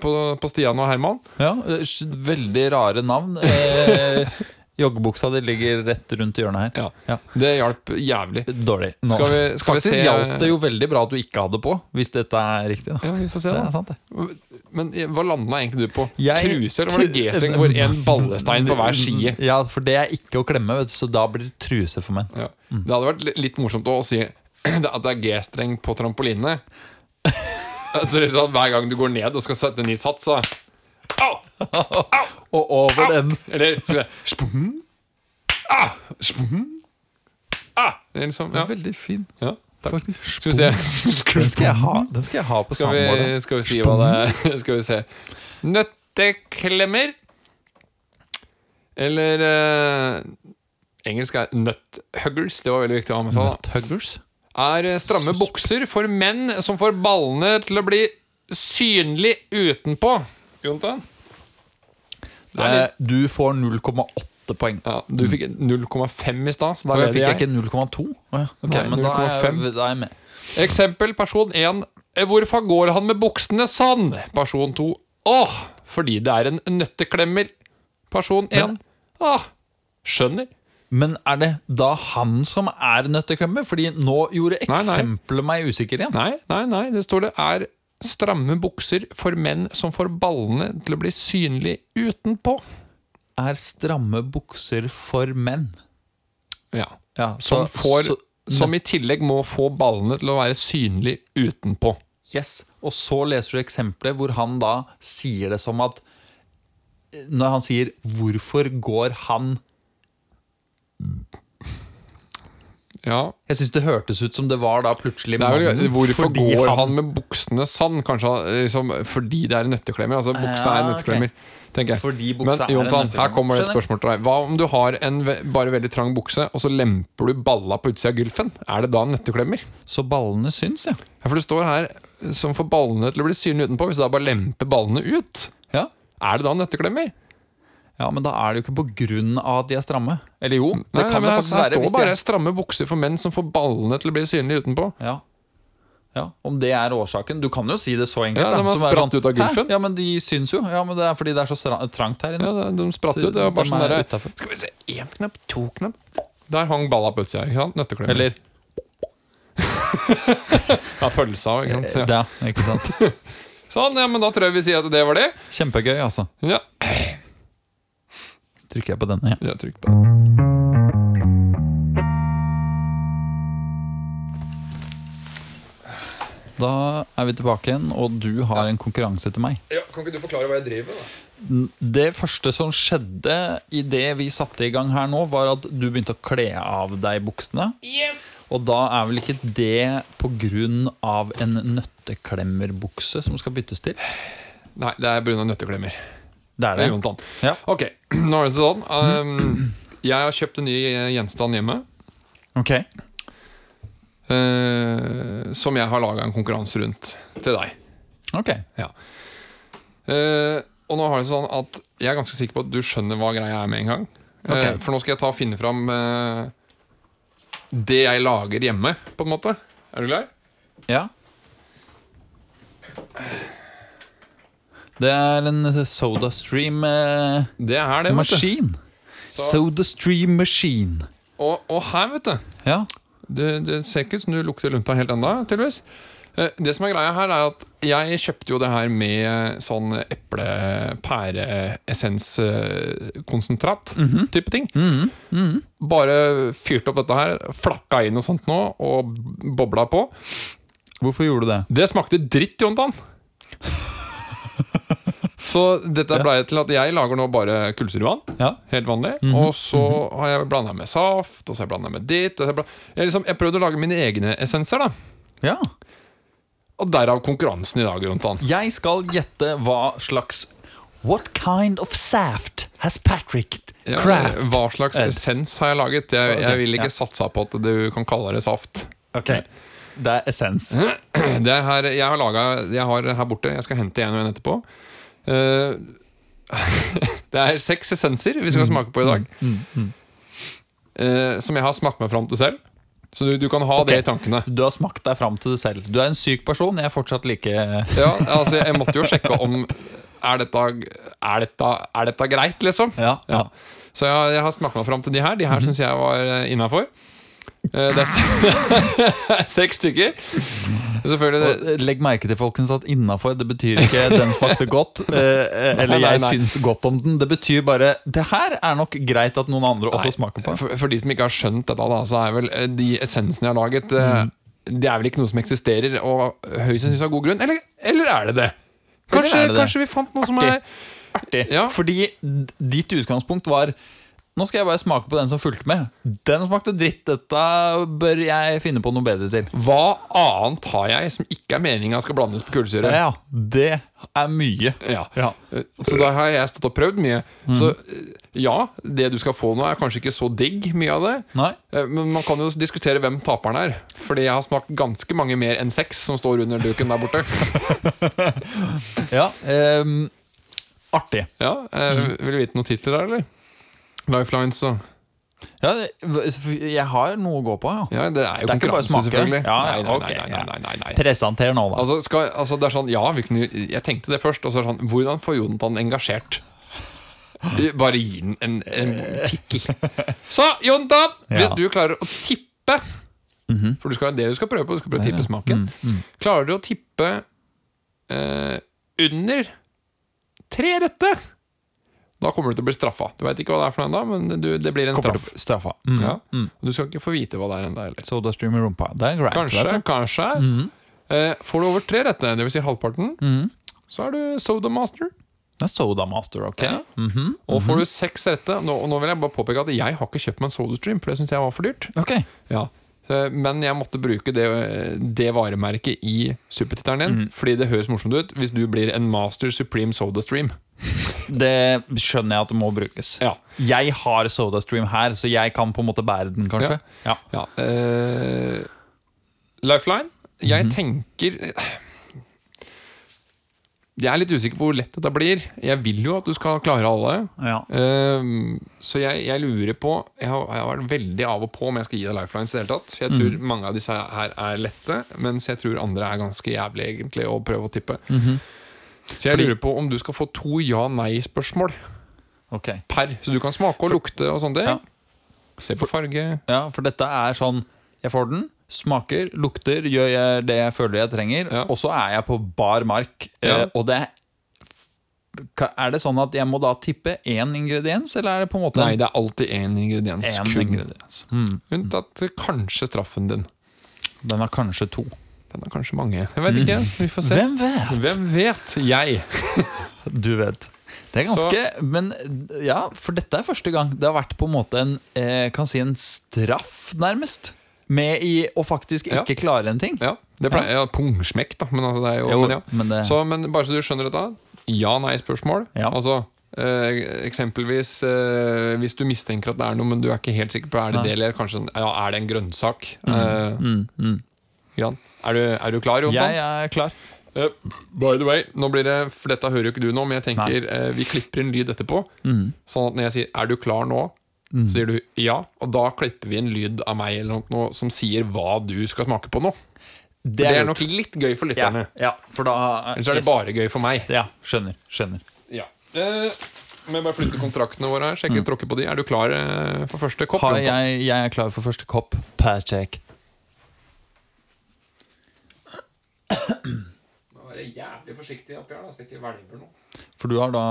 på, på Stian og Herman. Ja, eh, veldig rare navn. Eh, joggebuksa di ligger rett rundt hjørnet her. Ja, Ja. Det hjalp jævlig. Dårlig. Nå. Skal vi- skal vi Faktisk se- hjalp det jo veldig bra at du ikke hadde på, hvis dette er riktig. Da. Ja, vi får se, Det da. sant, det. Men hva landa egentlig du på? Jeg- Truse, eller var det G-streng hvor en ballestein på hver side? Ja, for det er ikke å klemme, vet du, så da blir det truse for menn. Ja. Det hadde vært litt morsomt å si at det er G-streng på trampoline. Altså liksom, Hver gang du går ned og skal sette en ny sats, så Au! Og over den Eller spum, ah, spum, ah. Det er liksom, ja. Veldig fin. ja, takk. Skal vi se Den skal jeg ha, den skal jeg ha på Skal vi, samboeren. skal vi si hva det er? Skal vi se. Nøtteklemmer. Eller eh, Engelsk er nuthuggers. Det var veldig viktig å ha med seg. Er eh, stramme bukser for menn som får ballene til å bli synlig utenpå. Jontan? Er Du får 0,8 poeng. ja, du fikk 0,5 i stad, så da jeg fikk jeg ikke 0,2? Å ja, ok, men da er, jeg, da er jeg med. Eksempel person 1. Hvorfor går han med buksene sånn? Person 2. Åh, fordi det er en nøtteklemmer. Person 1. Åh, skjønner. Men er det da han som er nøtteklemmer? Fordi nå gjorde eksempelet meg usikker igjen. Nei, nei, nei. Det står det er stramme bukser for menn som får ballene til å bli synlig utenpå. Er stramme bukser for menn? Ja. Ja, Som, så- får, så- som i tillegg må få ballene til å være synlig utenpå. Yes, og så leser du eksempelet hvor han da sier det som at Når han sier 'Hvorfor går han Ja, Jeg syns det hørtes ut som det var da plutselig det er vel, Hvorfor fordi går han, med buksene sann? Kanskje liksom, fordi det er nøtteklemmer? Altså, buksa Ja, er en nøtteklemmer, tenker jeg. Fordi Men buksa Jontan, her kommer det et spørsmål til deg. Hva om du har en ve bare veldig trang bukse, og så lemper du balla på utsida av gylfen? Er det da nøtteklemmer? Så ballene syns, ja. Ja, for det står her som får ballene til å bli synlige utenpå, hvis du da bare lemper ballene ut. ja. Er det da nøtteklemmer? Ja, men da er det jo ikke på grunn av at de er stramme. Eller jo, det Nei, kan men det faktisk her Det står bare er, 'stramme bukser for menn som får ballene til å bli synlige utenpå'. ja. ja, Om det er årsaken. Du kan jo si det så enkelt. Ja, de har spratt ut av gulfen. Ja, men de syns jo. Ja, men Det er fordi det er så trangt her inne. Ja, de, spratt Så ut. Det var bare de sånn er derre. Skal vi se, én knapp, to knapp Der hang balla på utsida. ikke sant? Nøtteklemmer. Eller ja, pølsa ikke sant. Ja. Ja, ikke sant. Sånn, ja, men da tror jeg vi sier at det var det. Kjempegøy, altså. Ja, Trykker jeg på denne, ja. ja trykk på den. Da er vi tilbake igjen, og du har en konkurranse til meg. Ja, Kan ikke du forklare hva jeg driver med? da? Det første som skjedde i det vi satte i gang her nå, var at du begynte å kle av deg buksene. Yes! Og da er vel ikke det på grunn av en nøtteklemmerbukse som skal byttes til? Nei, det er pga. nøtteklemmer. Det er Det Jontan. Ja. Ok, nå er det sånn. Um, jeg har kjøpt en ny gjenstand hjemme. Ok. uh, som jeg har laga en konkurranse rundt til deg. Ok. Eh, og nå har det sånn at jeg er ganske sikker på at du skjønner hva greia er med en gang. Eh, Ok. for nå skal jeg ta og finne fram eh, det jeg lager hjemme, på en måte. Er du klar? Ja. Det er en SodaStream eh, Det er det, vet du. Machine. SodaStream Machine. Og, og her, vet du Ja. Det, det ser ikke ut som du lukter lunta helt ennå, tydeligvis. Eh, Det som er greia her, er at jeg kjøpte jo det her med sånn eple-pære-essens-konsentrat. Type ting. Bare fyrte opp dette her, flakka inn og sånt nå, og bobla på. Hvorfor gjorde du det? Det smakte dritt, Jontan. Så dette blei til at jeg lager nå bare kullsyrevann. Ja. Helt vanlig. Og så har jeg blanda med saft, og så har jeg blanda med ditt. og så har Jeg, jeg, liksom, jeg prøvde å lage mine egne essenser, da. ja. Og derav konkurransen i dag, Jontan. Jeg skal gjette hva slags What kind of saft has Patrick Ja, hva slags essens har jeg laget? Jeg, jeg vil ikke satsa på at du kan kalle det saft. Ok, Det er essens. Det er her, jeg har laget, jeg har her borte, jeg skal hente en og en etterpå. Uh, det er seks essenser vi skal smake på i dag. Eh, som jeg har smakt meg fram til selv. Så du, du kan ha det i tankene. Du har smakt deg fram til det selv. Du er en syk person. Jeg er fortsatt like Ja, altså Jeg måtte jo sjekke om Er dette, er dette, er dette greit, liksom? Ja, ja. Så jeg, jeg har smakt meg fram til de her. De her syns jeg var innafor. Det er seks stykker. Og legg merke til folkens at innafor det betyr ikke 'den smakte godt' eh, eller 'jeg syns godt om den'. Det betyr bare 'det her er nok greit at noen andre også smaker på'. for, for de som ikke har skjønt dette, da, så er vel eh, de essensene jeg har laget mm. Det er vel ikke noe som eksisterer, og høyst sannsynlig av god grunn. Eller, eller er det det? Kanskje, det det? kanskje vi fant noe som er Artig. Ja. Fordi ditt utgangspunkt var nå skal jeg bare smake på den som fulgte med. Den smakte dritt. Dette bør jeg finne på noe bedre til. Hva annet har jeg som ikke er meninga skal blandes på kullsyre? Ja, det er mye. Ja. Ja. Eh, Så da har jeg stått og prøvd mye. Så eh, ja, det du skal få nå, er kanskje ikke så digg, mye av det. Nei? Eh, Men man kan jo diskutere hvem taperen er. Fordi jeg har smakt ganske mange mer enn seks som står under duken der borte. Ja. um, artig. Ja, eh, Vil du vite noen titler der, eller? Lifelines og Ja, jeg har noe å gå på, ja. Ja, det er jo Det er konkurranse, selvfølgelig. Ja, nei, nei, okay, nei, nei, nei, nei. Presenter nå, da. Altså, skal, altså, det er sånn, ja, kunne, jeg tenkte det først. Og så er det sånn, hvordan får Jonathan engasjert? Bare gi den en, en tikkel. Så, Jonathan, hvis Ja. Du klarer å tippe For du skal, det du skal prøve på, du skal prøve å tippe smaken. Mm, Klarer du å tippe eh, under tre rette, da kommer du til å bli straffa. Du veit ikke hva det er for noe ennå, men du, det blir en Kommer straff. straffa. Mm. Ja. Og du skal ikke få vite hva det er ennå heller. Sodastream i rumpa. Det er greit. Kanskje, Det, kanskje. Mm. Eh, får du over tre rette, dvs. Si halvparten, Mhm. så er du Soda Master. Det er Soda Master, ok. Ja. -hmm. Og får du seks rette nå, nå vil jeg bare påpeke at jeg har ikke kjøpt meg en SodaStream, for det syns jeg var for dyrt. Ok. Ja. Eh, Men jeg måtte bruke det, det varemerket i supertittelen din, Mm. fordi det høres morsomt ut hvis du blir en Master Supreme Soda Stream. Det skjønner jeg at det må brukes. Ja. Jeg har SodaStream her, så jeg kan på en måte bære den, kanskje. Ja. Ja. Uh, Lifeline. Jeg tenker Jeg er litt usikker på hvor lett dette blir. Jeg vil jo at du skal klare alle. Ja. Um, så jeg, jeg lurer på jeg har, jeg har vært veldig av og på om jeg skal gi deg lifelines. i det hele tatt For jeg tror mange av disse her er lette, mens jeg tror andre er ganske jævlig egentlig å prøve å tippe. Så jeg Fordi- lurer på om du skal få to ja-nei-spørsmål okay. per. Så du kan smake og lukte og sånn. Ja. Se på farge. Ja, for dette er sånn Jeg får den, smaker, lukter, gjør jeg det jeg føler jeg trenger, Ja. og så er jeg på bar mark. Ja. Eh, og det Er det sånn at jeg må da tippe én ingrediens, eller er det på en måte Nei, det er alltid én ingrediens. En kun. ingrediens? Mm. Unntatt kanskje straffen din. Den har kanskje to. Den er kanskje mange. Jeg vet ikke. Vi får se. Hvem vet? Hvem vet? Jeg. Du vet. Det er ganske Men ja, for dette er første gang det har vært på en måte en eh, Kan si en straff, nærmest. Med i å faktisk Ja. ikke klare en ting. Ja, det pleier ja, Pungsmekk, da. Men, altså, det jo, Jo, men, ja. men det Så, men bare så du skjønner dette. Ja-nei-spørsmål. Ja. Altså eh, eksempelvis eh, hvis du mistenker at det er noe, men du er ikke helt sikker på Er det det eller kanskje ja, er det en grønnsak. Eh, mm, mm. Er, du, er du klar, Jontan? Jeg er klar. Uh, by the way, nå blir det For dette hører jo ikke du nå, men jeg tenker uh, vi klipper inn lyd etterpå. Mm. Sånn at når jeg sier 'er du klar nå', så sier du ja. Og da klipper vi en lyd av meg eller noe som sier hva du skal smake på nå. Det Det er nok litt gøy for ja, lytterne. ja, for da Ellers er det bare gøy for meg. Ja, skjønner. skjønner Ja. Eh, må jeg bare flytte kontraktene våre her. Sjekke, tråkke på de. Er du klar eh, for første kopp? Har jeg, jeg er klar for første kopp. Pass check. Må være jævlig forsiktig oppi her, da, så jeg ikke hvelver noe. For du har da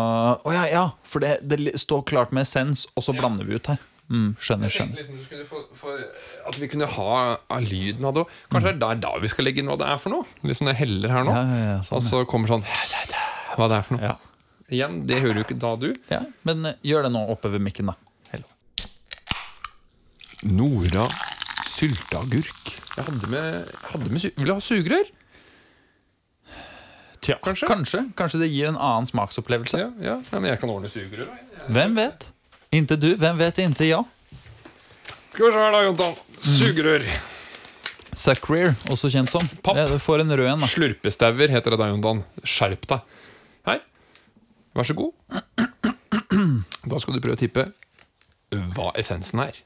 Å ja, ja. For det, det står klart med essens, og så blander vi ut her. Mm, skjønner, skjønner. liksom du få, for, At vi kunne ha av lyden av det òg. Kanskje det er da vi skal legge inn hva det er for noe? Liksom det heller her nå. Ja, ja, ja, sånn, Og så kommer sånn Hva det er for noe. ja. Igjen, det hører jo ikke da du. ja. Men eh, gjør det nå oppe ved mikken, da. Hello. Nora sylteagurk. Jeg hadde med, hadde med Vil du ha sugerør? Tja, Kanskje? kanskje. Kanskje det gir en annen smaksopplevelse. Ja, ja. ja men jeg kan ordne sugerør. Jeg... Hvem vet? Inntil du, hvem vet inntil ja? Skal vi se her, da, Jontan. Sugerør. Suckrear, også kjent som. Papp. Ja, får en rød en. Slurpestauer heter det da, Jontan. Skjerp deg. Her. Vær så god. Da skal du prøve å tippe hva essensen er.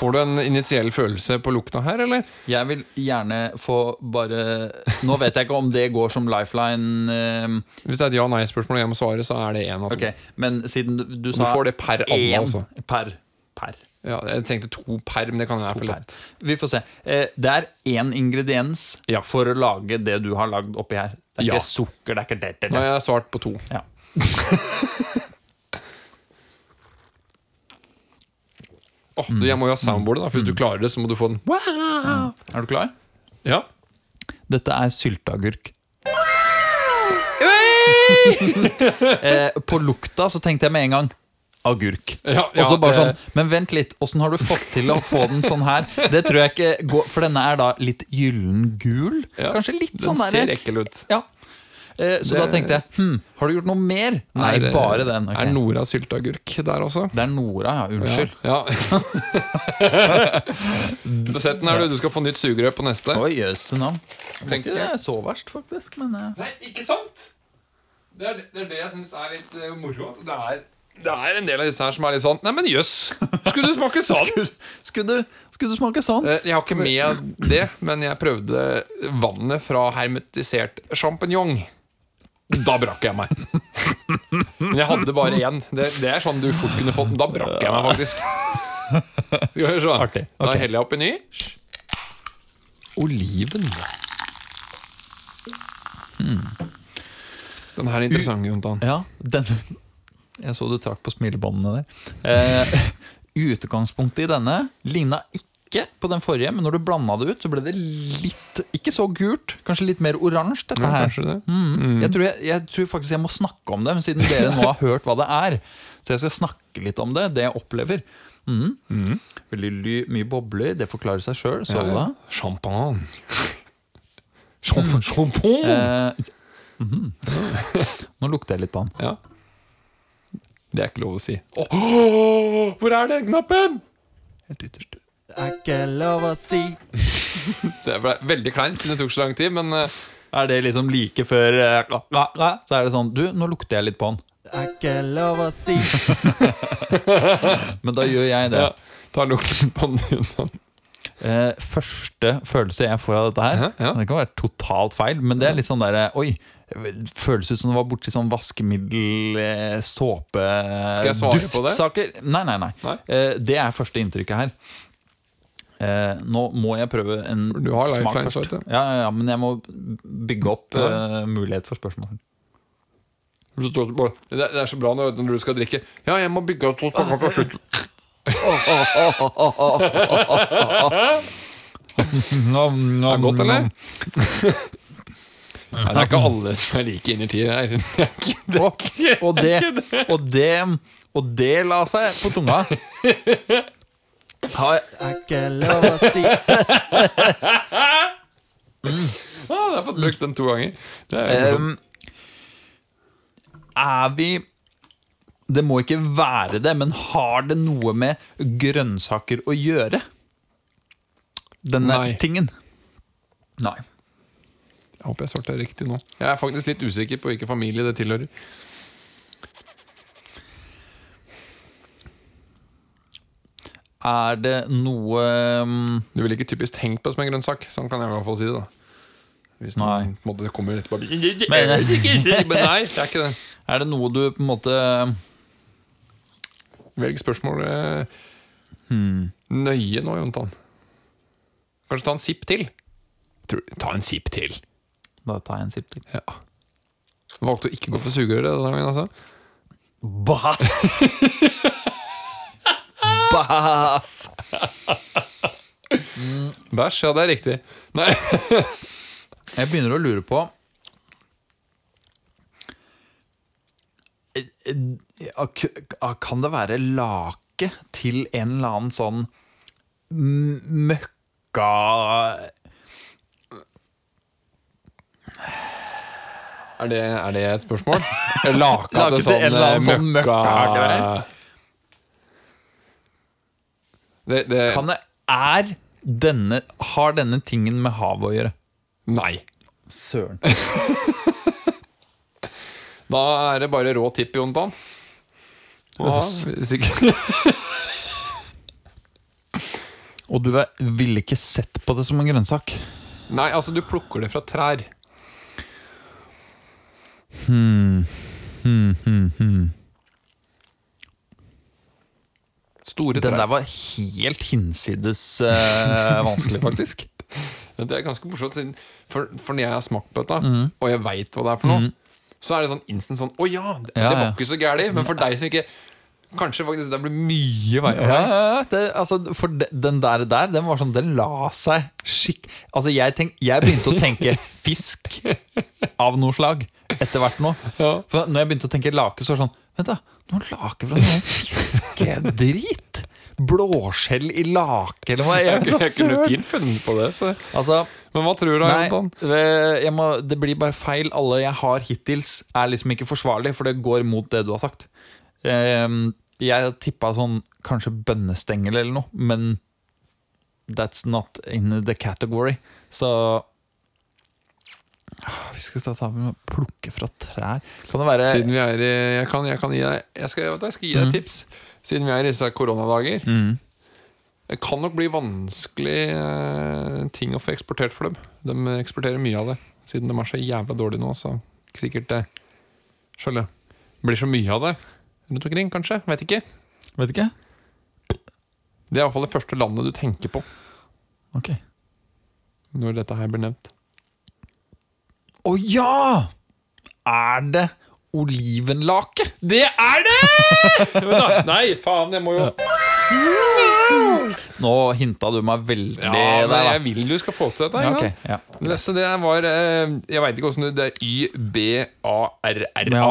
Får du en initiell følelse på lukta her, eller? Jeg vil gjerne få bare Nå vet jeg ikke om det går som lifeline. eh, Hvis det er et ja-nei-spørsmål og jeg må svare, så er det én av to. Ok, Men siden du, du Du får det per alle, én altså. Per. per. Ja, jeg tenkte to per, men det kan være for lett. Vi får se. Eh, Det er én ingrediens Ja. for å lage det du har lagd oppi her. Det er Ja. ikke sukker, det er ikke det. det, Nå det. har jeg svart på to. Ja. Åh, du, jeg må jo ha soundboardet, da. For hvis du klarer det, så må du få den. Er du klar? Ja. Dette er sylteagurk. eh, på lukta så tenkte jeg med en gang agurk. Ja, og så ja, bare eh, sånn Men vent litt, åssen har du fått til å få den sånn her? Det tror jeg ikke går For denne er da litt gyllen-gul. Ja, Kanskje litt Den sånn ser ekkel ut. Ja. Eh, så Det- da tenkte jeg hm, har du gjort noe mer? Nei, Er, bare den. Okay. Er Nora sylteagurk der også? Det er Nora, ja. Unnskyld. Ja. Sett den her, du. Du skal få nytt sugerør på neste. Oi, jøsse navn. Tenk det er så verst, faktisk, men uh... Nei, ikke sant? Det er det, er det jeg syns er litt uh, moro. Det er, det er en del av disse her som er litt sånn Nei, men jøss! Skulle du smake sånn? skulle, du, skulle du smake sånn? Jeg har ikke med det, men jeg prøvde vannet fra hermetisert sjampinjong. Da brakk jeg meg. Men jeg hadde bare én. Det, det er sånn du fort kunne fått. Da brakk jeg meg faktisk. Skal vi så. Artig. Da Ok. heller jeg oppi ny. Oliven. Den her er interessant, Jontan. Ja, den Jeg så du trakk på smilebåndene der. Eh, utgangspunktet i denne ligna ikke ikke på den forrige, men når du blanda det ut, så ble det litt Ikke så gult, kanskje litt mer oransje, dette her. Ja, det. Mm. Jeg, tror jeg, jeg tror faktisk jeg må snakke om det, men siden dere nå har hørt hva det er. Så jeg skal snakke litt om det, det jeg opplever. Mm. Veldig ly, mye bobler, det forklarer seg sjøl. Ja, ja. Champagne. Champ- Champagne! Eh, -hmm. Nå lukter jeg litt på den. Ja. Det er ikke lov å si. Oh, hvor er den knappen? Helt ytterst. Det er ikke lov å si. Det ble veldig kleint siden det tok så lang tid, men eh, Er det liksom like før eh, Så er det sånn Du, nå lukter jeg litt på den. Det er ikke lov å si. Men da gjør jeg det. ja, ta lukten på den. Sånn. Eh, første følelse jeg får av dette her Ja, ja. Det kan være totalt feil, men det er litt sånn derre Oi, det føles ut som det var borti sånn vaskemiddel, eh, såpe Skal jeg svare på det? Duftsaker. Nei, nei, nei. Nei? Eh, det er første inntrykket her. Eh, nå må jeg prøve en Du har smak lifelines, først. vet du. Ja, ja, ja, men jeg må bygge opp eh, mulighet for spørsmål. Det er så bra når du skal drikke. Ja, jeg må bygge opp Er det er godt, eller? Nei, det er ikke alle som er like innertier her. Det er ikke- det er ikke- Og det, og det Og det la seg på tunga. Har, Det er ikke lov å si. Ja, jeg har fått brukt den to ganger. Det er um. Ehm, er vi Det må ikke være det, men har det noe med grønnsaker å gjøre? Denne Nei. tingen? Nei. Jeg håper jeg svarte riktig nå. Jeg er faktisk litt usikker på hvilken familie det tilhører. Er det noe um, Du ville ikke typisk tenkt på som en grønnsak. Sånn kan jeg i hvert fall si det. da Hvis Nei. noen på en måte kommer etterpå Men Men- nei, det er ikke det. Er det noe du på en måte Velg spørsmålet nøye nå, Jontan. Kanskje ta en sipp til? Ta en sipp til. Da tar jeg en sipp til. Ja. Valgte å ikke gå for sugerøret denne gangen, altså. Bass! Bass! Bæsj, ja, det er riktig. Nei, Jeg begynner å lure på k- k- Kan det være lake til en eller annen sånn møkka er det, er det et spørsmål? Laka Lake til eller annen sånn sånn møkka. Det, det, Kan det Er denne Har denne tingen med havet å gjøre? Nei. Søren. Da er det bare rå tipp, Jontan. Ja, ikke Og du ville ikke sett på det som en grønnsak? Nei, altså, du plukker det fra trær. Store Den der var helt hinsides uh, vanskelig, faktisk. Det er ganske morsomt, for, for når jeg har smakt på dette, Mm. og jeg veit hva det er for noe, så er det sånn instant sånn Å ja, det, Ja, det var ikke så gærent. Men for deg som ikke Kanskje faktisk det blir mye verre. Ja, ja, det, altså, for de- den der, der Den var sånn, den la seg skikk... Altså, jeg, tenk, jeg begynte å tenke fisk av noe slag etter hvert nå. Ja. For når jeg begynte å tenke lake, så var det sånn Vent, da. Noe lake fra noe fiskedrit? Blåskjell i lake, eller hva? Jeg, Jeg, jeg kunne fint funnet på det. Så. Altså, Men hva tror du, Nei, jeg må, det blir bare feil. Alle jeg har hittils, er liksom ikke forsvarlig, for det går mot det du har sagt. Ehm, jeg tippa sånn kanskje bønnestengel eller noe, men that's not in the category. Så Vi skal ta, med å plukke fra trær. Kan det være Siden vi er i Jeg kan, jeg kan gi deg Jeg skal, jeg skal gi deg et tips. Siden vi er i disse koronadager. Mm. Det kan nok bli vanskelig eh, ting å få eksportert for dem. De eksporterer mye av det. Siden de er så jævla dårlige nå, så ikke sikkert det Skjønner. Blir så mye av det rundt omkring, kanskje. Vet ikke. Vet ikke. Det er iallfall det første landet du tenker på Ok. når dette her blir nevnt. Å ja! Er det olivenlake? Det er det! Nei, faen, jeg må jo Nå hinta du meg veldig Ja, men der, jeg vil du skal få til dette. Ja, ok, ja. Så det var eh, Jeg veit ikke åssen det Det er Y-B-A-R-R-A. Ja!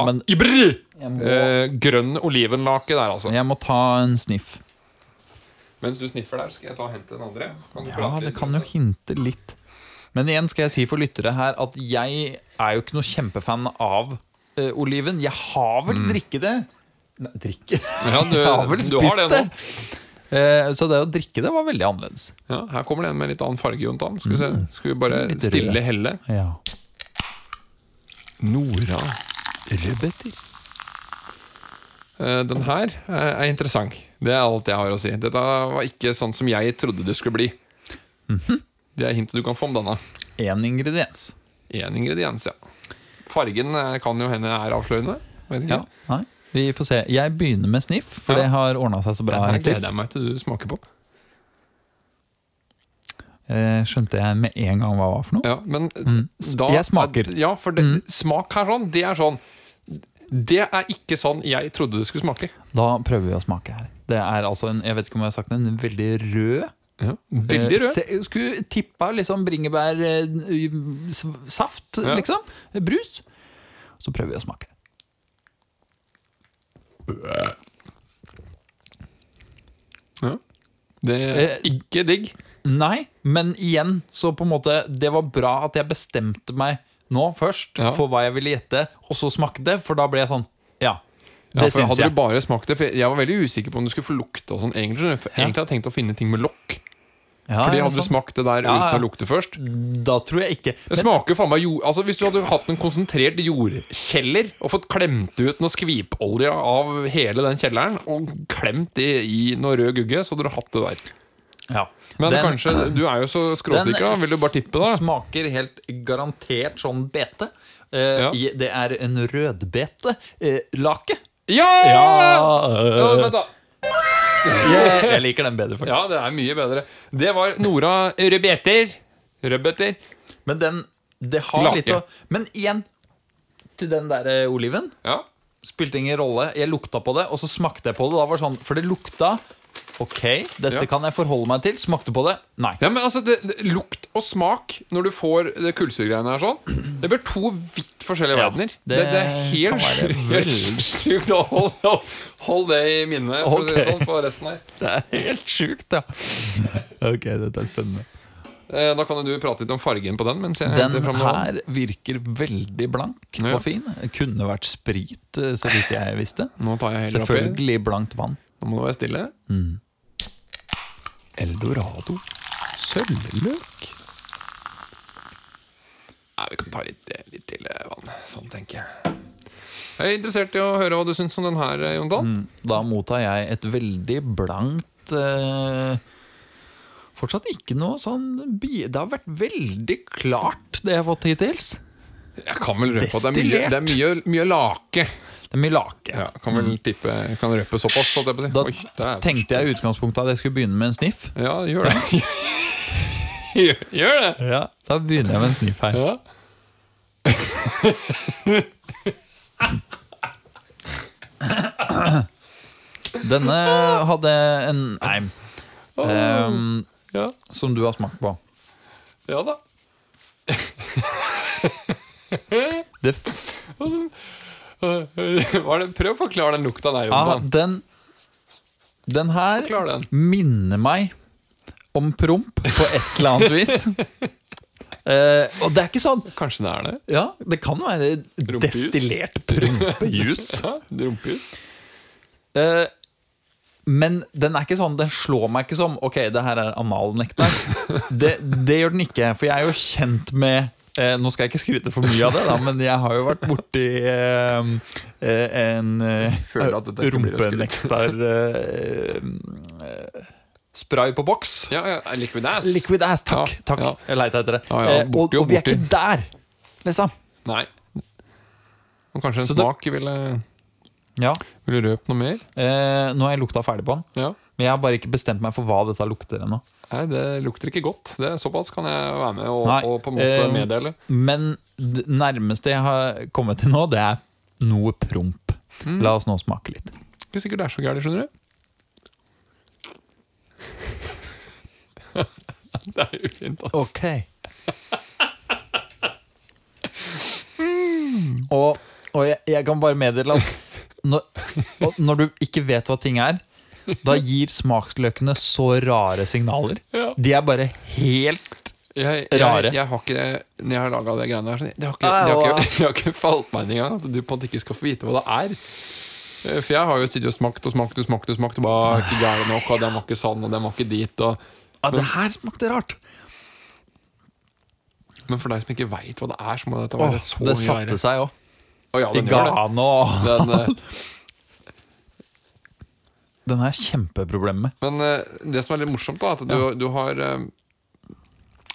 Jeg må, Eh, grønn olivenlake der, altså. jeg må ta en sniff. Mens du sniffer der, skal jeg ta og hente den andre. Kan du Ja, prate det kan rundt jo hinte litt. Men igjen skal jeg si for lyttere her at jeg er jo ikke noe kjempefan av uh, oliven. Jeg har vel drikket det. Nei, drikke Ja, du, Jeg har vel har spist det det. Eh, så det å drikke det var veldig annerledes. Ja, her kommer det en med litt annen farge, Jontan. Skal vi se. Skal vi bare stille helle? Ja. Nora rødbeter. Eh, Den her er er interessant. Det er alt jeg har å si. Dette var ikke sånn som jeg trodde det skulle bli. Det er hintet du kan få om denne. Én ingrediens. Én ingrediens, ja. Fargen eh, kan jo hende er avslørende. Ja, nei, vi får se. Jeg begynner med sniff, for Ja. det har ordna seg så bra. Jeg gleder meg til du smaker på. Eh, skjønte jeg med en gang hva det var for noe? Ja, men Mm. da Jeg smaker. Ja, for det, Mm. smak her sånn, det er sånn Det er ikke sånn jeg trodde det skulle smake. Da prøver vi å smake her. Det er altså en jeg vet ikke om jeg har sagt det, en veldig rød. Ja, veldig Eh, rød. se, skulle tippa liksom bringebærsaft, Ja. liksom. Brus. Så prøver vi å smake. Ja. Det er Eh, ikke digg. Nei, men igjen, så på en måte Det var bra at jeg bestemte meg nå først Ja. for hva jeg ville gjette, og så smakte det, for da ble jeg sånn Ja, Ja, for hadde jeg. du bare smakt det For jeg var veldig usikker på om du skulle få lukte og sånn. Egentlig, for egentlig hadde jeg tenkt å finne ting med lokk. Ja, Fordi hadde du smakt det der Ja, uten å lukte først Da tror jeg ikke. Det smaker jo faen meg jord... Altså Hvis du hadde hatt en konsentrert jordkjeller og fått klemt ut noe skvipolje av hele den kjelleren, og klemt det i noe rød gugge, så hadde du hatt det der. Ja. Men Den- kanskje Du er jo så skråsikker, vil du bare tippe, da? smaker helt garantert sånn bete. Uh, Ja. Det er en rødbete-lake. lake. Ja! ja Ja, vent da. Jeg, jeg liker den bedre, faktisk. ja, det er mye bedre. Det var Nora Rødbeter. Rødbeter. Men den Det har Lake. litt å Men igjen, til den der eh, oliven. Ja. Spilte ingen rolle. Jeg lukta på det, og så smakte jeg på det. Da var det sånn, For det lukta Ok, dette Ja. kan jeg forholde meg til. Smakte på det. Nei. Ja, men altså, det, det, Lukt og smak når du får det kullsyregreiene her sånn, det blir to vidt forskjellige Ja, verdener. det Det, det er helt kan være sjukt- helt sjukt. å Hold, hold det i minnet for å si det Ok. sånn, på resten her. Det er helt sjukt, ja. Ok, dette er spennende. Eh, Da kan jo du prate litt om fargen på den. Mens jeg Den henter noe. her virker veldig blank Ja. og fin. Kunne vært sprit, eh, så vidt jeg visste. Nå tar jeg heller oppi. Selvfølgelig blankt vann. Nå må du være stille. Eldorado. Sølvløk. Nei, vi kan ta litt, litt til eh, vann. Sånn tenker jeg. Jeg er interessert i å høre hva du syns om den her, Jon Dahl. Mm. Da mottar jeg et veldig blankt eh, Fortsatt ikke noe sånn Det har vært veldig klart, det jeg har fått hittils. Jeg kan vel røpe at det er mye, det er mye, mye lake. Det er mye lake. Ja, kan vel tippe Kan røpe såpass. holdt jeg på å si. Da Oi, tenkte jeg i utgangspunktet at jeg skulle begynne med en sniff. Ja, gjør det. gjør, gjør det. Ja, Da begynner jeg med en sniff her. Ja. Denne hadde en eim um, Ja. som du har smakt på. ja da. Det f Altså, hva er det? Prøv å forklare den lukta der, Jonathan. Ja, den, den her den. minner meg om promp på et eller annet vis. Eh, og det er ikke sånn Kanskje det er det? Ja, det kan være Rumpejus. destillert prompejus. Ja, Rumpehus. Eh, men den er ikke sånn Den slår meg ikke som Ok, det her er analnektar. Det, det gjør den ikke, for jeg er jo kjent med eh, Nå skal jeg ikke skryte for mye av det, da, men jeg har jo vært borti eh, eh, en eh, rumpenektar eh, eh, Spray på boks. Ja, ja, Liquid Ass. Liquid ass, takk. Ja, takk. ja. Jeg leita etter det. Ja, ja, Eh, og, borti og og vi er ikke der, liksom. Nei. Og kanskje en Så det- smak ville, Ja. Vil du røpe noe mer? Eh, nå har jeg lukta ferdig på den, Ja. men jeg har bare ikke bestemt meg for hva dette lukter ennå. Nei, det lukter ikke godt. Det, er såpass kan jeg være med og, Nei, og på en måte eh, meddele. Men det nærmeste jeg har kommet til nå, det er noe promp. Mm. La oss nå smake litt. Ikke sikkert det er så gærent, skjønner du. Det er ufint, altså. Ok. Og, og jeg, jeg kan bare meddele at når, når du ikke vet hva ting er, da gir smaksløkene så rare signaler. Ja. De er bare helt Jeg, jeg, Rare. jeg, har ikke Når jeg har laga det greiene der, så det har, ikke, det, har ikke, det har ikke falt meg inn engang at du på en måte ikke skal få vite hva det er. Eh, For jeg har jo sittet og smakt og smakt og smakt og smakt og bare ikke gæren nok, og den var ikke sann, og den var ikke dit. Og, Ja, det her smakte rart. men for deg som ikke veit hva det er, så må dette Åh, være så det satte seg òg. Oh, ja, I ganen og Den, har jeg kjempeproblemer med. Men eh, det som er litt morsomt, da, at du, du har eh,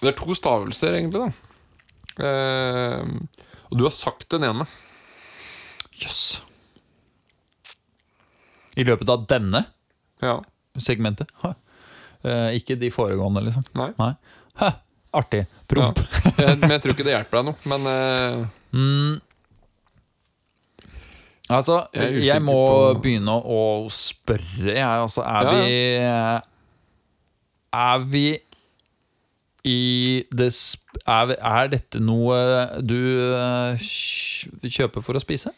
Det er to stavelser, egentlig, da. Eh, og du har sagt den ene. Jøss. I løpet av denne Ja. segmentet. Ha. Eh, ikke de foregående, liksom. Nei. Hæ, artig. Promp. Jeg, men jeg tror ikke det hjelper deg noe. Men eh, Mm. Altså, Jeg jeg, må på- begynne å spørre, jeg. Altså, er Ja, vi Er vi i det er, er dette noe du eh, kjøper for å spise?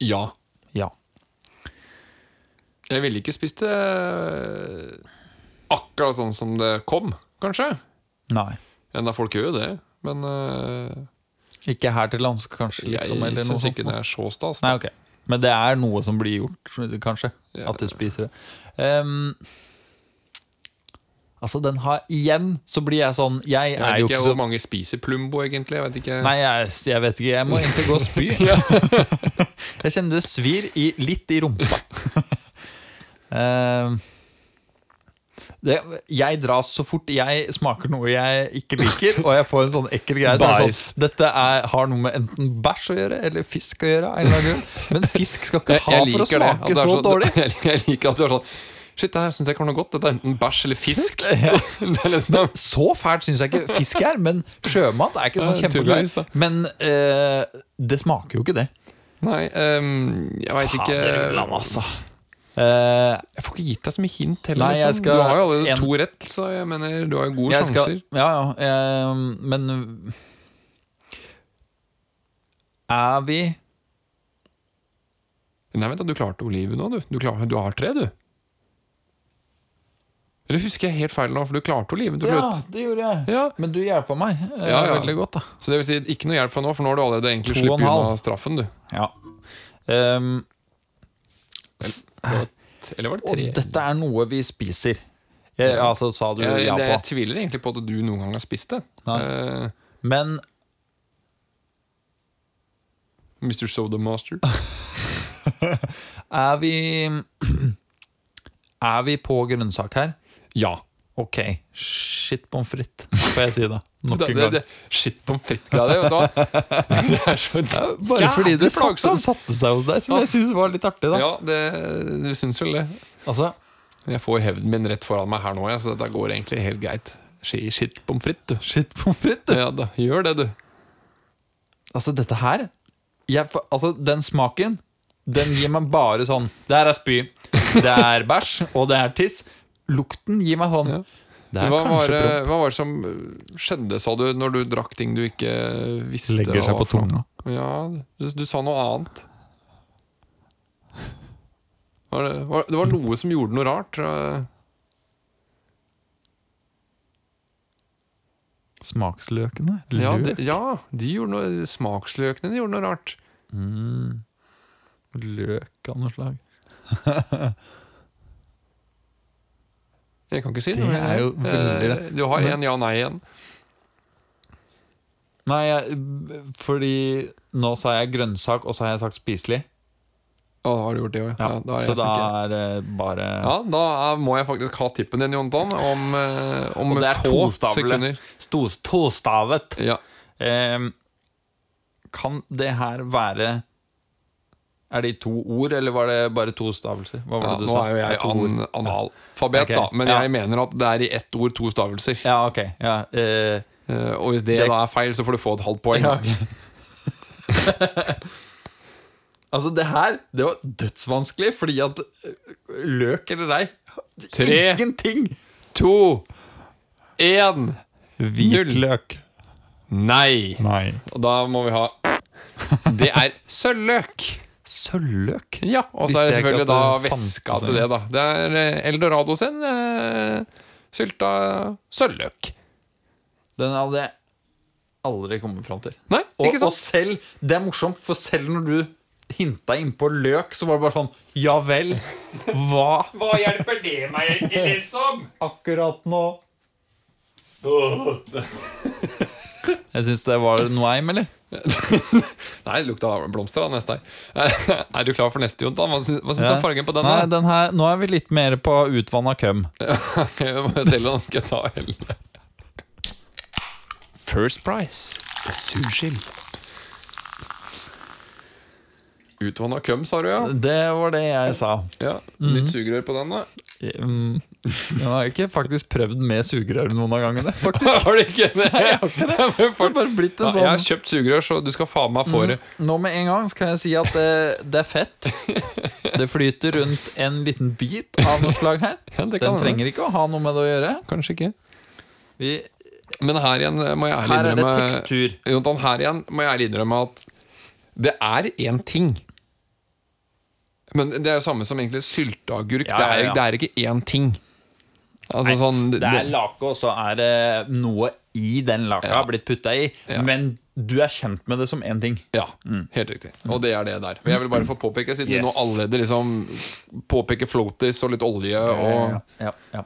ja. Ja. Jeg ville ikke spist det akkurat sånn som det kom, kanskje. Nei. Enda folk gjør jo det. Men eh, Ikke her til lands, kanskje? Liksom, jeg syns ikke det er så stas. Nei, okay. Men det er noe som blir gjort, kanskje? Ja. At du spiser det. Um, altså, den har Igjen så blir jeg sånn Jeg Jeg vet ikke så... hvor mange spiser Plumbo, egentlig. Jeg vet ikke. Nei, jeg, jeg vet ikke. Jeg må egentlig gå og spy. jeg kjenner det svir i, litt i rumpa. Ehm, det, jeg dras så fort jeg smaker noe jeg ikke liker, og jeg får en sånn ekkel greie. Så er sånn, dette er, har noe med enten bæsj å gjøre eller fisk å gjøre. Men fisk skal ikke ha for å smake så sånn- dårlig. Jeg, liker at du er sånn Shit, det her syns jeg ikke var noe godt. Dette er enten bæsj eller fisk. er liksom Så fælt syns jeg ikke fisk er, men sjømat er ikke sånn Ja, kjempeglad. Men uh, det smaker jo ikke det. Nei, um, jeg veit ikke Faderullan, altså. Eh, Jeg får ikke gitt deg så mye hint heller. Nei, liksom. skal- Du har jo allerede en- to rett, så jeg mener du har jo gode sjanser. skal, ja, ja, eh, men Er vi Nei, vent da, du klarte oliven nå, du. Du, klar, du har tre, du. Eller husker jeg helt feil nå, for du klarte oliven til Ja, slutt. det gjorde jeg. Ja. Men du hjelpa meg eh, Ja, ja. veldig godt, da. Så det vil si, ikke noe hjelp fra nå, for nå har du allerede egentlig sluppet unna straffen, du. Ja. Um, Eller var det og dette er noe vi spiser. Jeg, Ja. Altså, sa du ja det, på. jeg tviler egentlig på at du noen gang har spist det. Eh, Men Mr. Soda Master. er vi Er vi på grønnsak her? Ja. Ok. Shit pommes frites, får jeg si da. Nok en gang. shit pommes hva. Det er så Bare fordi det satte, satte seg hos deg, som jeg syns var litt artig. da Ja, det, du syns vel det. Altså, Jeg får hevden min rett foran meg her nå, jeg, så dette går egentlig helt greit. Shit pommes frites, du. Shit pommes frites, du. Ja da, gjør det, du. Altså, dette her jeg, Altså, den smaken Den gir meg bare sånn Det her er spy, det er bæsj, og det er tiss. Lukten gir meg sånn Hva var, det, hva var det som uh, skjedde, sa du, når du drakk ting du ikke visste? Legger seg på tunga. Ja, du, du sa noe annet. Var det, var, det var noe som gjorde noe rart. Smaksløkene? Løk? Ja, de, ja, de gjorde noe Smaksløkene de gjorde noe rart. Mm. Løk av noe slag. Jeg kan ikke si Det noe. er jo veldig Eh, Du har en ja-nei igjen. Nei, jeg, fordi nå sa jeg grønnsak, og så har jeg sagt spiselig. Å, da har du gjort det òg. Ja, Ja, da så da er det bare ja, da er- må jeg faktisk ha tippen din, Jontan, om, eh, om Og det er få sekunder. Sto- tostavet. Ja. Eh, kan det her være Er det i to ord, eller var det bare to stavelser? Hva var Ja, det du nå sa? er jo jeg an analfabet, okay. da, men ja. jeg mener at det er i ett ord to stavelser. Ja, ok. Ja, eh, Eh, og hvis det, Det- da er feil, så får du få et halvt poeng. ja, okay. altså, det her Det var dødsvanskelig, fordi at eh, løk eller nei Tre. Ingenting! To, én. Hvitløk. Nei. Nei. Og da må vi ha Det er sølvløk. Sølvløk? Ja, Og så er det selvfølgelig da det væska til det, da. Det er eh, Eldorado sin eh, sylta sølvløk. Den hadde jeg aldri kommet fram til. Nei, Og, ikke og sant? selv, det er morsomt, for selv når du hinta innpå løk, så var det bare sånn Ja vel, hva Hva hjelper det meg, liksom? akkurat nå? Jeg syns det var noe eim, eller? Nei, det lukta blomster da, neste her. Er du klar for neste, Jontan? Hva syns, ja. du om fargen på den? Nei, den her, nå er vi litt mer på utvanna køm. Ok, da må jeg selv om skal ta hele. First price. surskill Utvanna køm, sa du, ja? Det var det jeg sa. ja. Nytt sugerør på den, da? Mm, Jeg har ikke faktisk prøvd med sugerør noen av gangene. Faktisk. Har du ikke det? Nei, jeg har ikke det. Det har bare blitt en Ja, jeg har sånn kjøpt sugerør, så du skal faen meg få det. Nå med en gang så kan jeg si at det, det er fett. Det flyter rundt en liten bit av noe slag her. Ja, det kan Den være. trenger ikke å ha noe med det å gjøre. Kanskje ikke. Vi, Men her igjen må jeg ærlig her er det innrømme tekstur. Jontan, her igjen må jeg ærlig innrømme at det er én ting. Men det er jo samme som egentlig sylteagurk. Ja, det, er, ja, ja. det er ikke én ting. Altså sånn Det er lake, og så er det noe i den laka Ja. blitt putta i. Ja. Men du er kjent med det som én ting. Ja, helt riktig. Og det er det der. Men jeg vil bare få påpeke, siden du nå allerede liksom påpeker floaties og litt olje og ja, ja.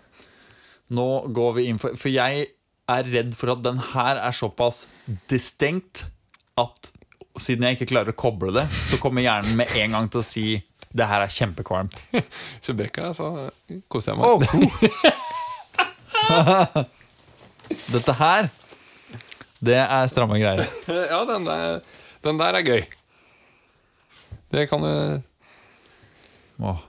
Nå går vi inn for For jeg er redd for at den her er såpass distinct at siden jeg ikke klarer å koble det, så kommer hjernen med en gang til å si det her er kjempekvalmt. Så brekker jeg, så koser jeg meg. Dette her, det er stramme greier. Ja, den der, den der er gøy. Det kan du Åh.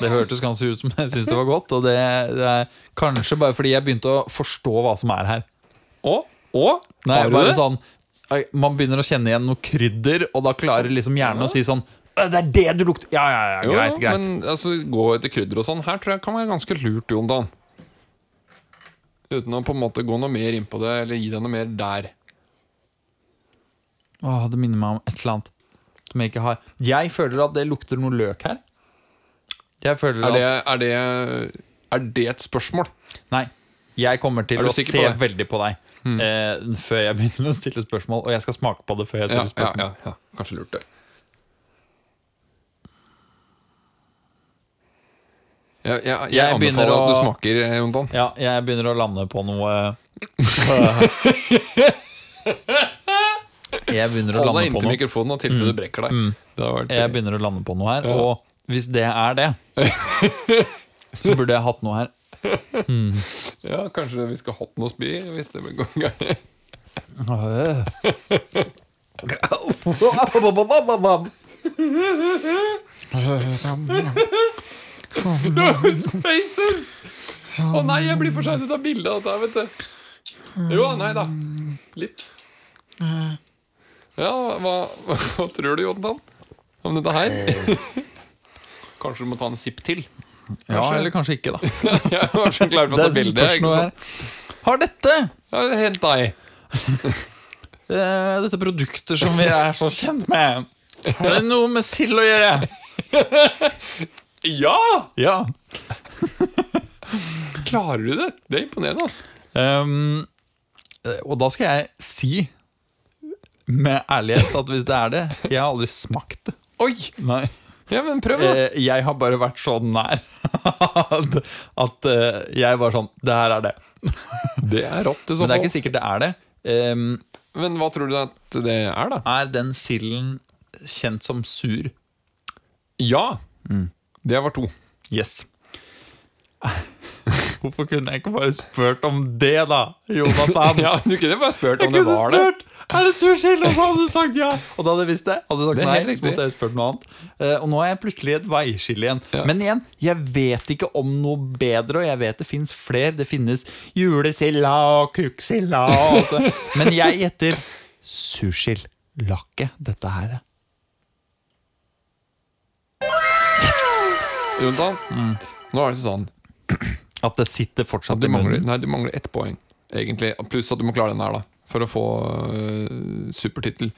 Det hørtes ganske ut som jeg syntes det var godt, og det, det er kanskje bare fordi jeg begynte å forstå hva som er her. Og? Og? Nei, Har du det? sånn Man begynner å kjenne igjen noe krydder, og da klarer liksom hjernen å si sånn Det er det du lukter! Ja, ja, ja, Jo, greit, greit. Men altså, gå etter krydder og sånn her tror jeg kan være ganske lurt, Jondan. Uten å på en måte gå noe mer inn på det, eller gi deg noe mer der. Åh, det minner meg om et eller annet som jeg ikke har. Jeg føler at det lukter noe løk her. Jeg føler Er det, at er det, er det et spørsmål? Nei. Jeg kommer til Er du å sikker se på det? Hmm. veldig på deg eh, før jeg begynner å stille spørsmål, og jeg skal smake på det før jeg Ja, stiller ja, spørsmål. ja, ja. Kanskje lurt, det. Jeg, jeg, jeg, Jeg anbefaler anbefaler at du smaker, eh, Jontan. Ja, jeg begynner å lande på noe Jeg begynner å Hold lande deg på inntil noe. mikrofonen i tilfelle du brekker deg. Det har vært, Jeg begynner å lande på noe her, Ja. og hvis det er det, så burde jeg hatt noe her. ja, kanskje vi skal hatt noe spy hvis det blir går gærent. Those faces! Å nei, jeg blir for sein til å ta bilde av dette, vet du. Jo, nei da. Litt. Ja, hva, hva, tror du, Jontan? Om dette her? Kanskje du må ta en sipp til? Ja, eller kanskje ikke, da. Jeg var så klar for å ta Det bilde. Har dette Ja, Hent deg. eh, Dette produkter som vi er så kjent med, har det noe med sild å gjøre? Ja! Ja. Klarer du det? Det er imponerende, altså. Eh, og da skal jeg si med ærlighet at hvis det er det Jeg har aldri smakt det. Oi! Nei. Ja, men prøv, da. Eh, jeg har bare vært så nær at, eh, jeg var sånn Det her er det. Det er rått, i så Men det er ikke sikkert det er det. Um, Men hva tror du at det er, da? er den silden kjent som sur? Ja. Det var to. Yes. Hvorfor kunne jeg ikke bare spurt om det, da, Jonathan? Ja, Du kunne bare spurt Jeg om det kunne var det. spurt Er det sursild, og så hadde du sagt ja. Og da hadde jeg visst det. Hadde du sagt Det nei, så måtte jeg spurt noe annet. Eh, og nå er jeg plutselig et veiskille igjen. Ja. Men igjen, jeg vet ikke om noe bedre, og jeg vet det fins flere. Det finnes julesilda og kukksilda. Men jeg gjetter sursild-lakke, dette her. Jontan, Mm. nå er det sånn At det sitter fortsatt Du i munnen. nei, du mangler ett poeng, egentlig. Pluss at du må klare den her, da. For å få uh, supertittel.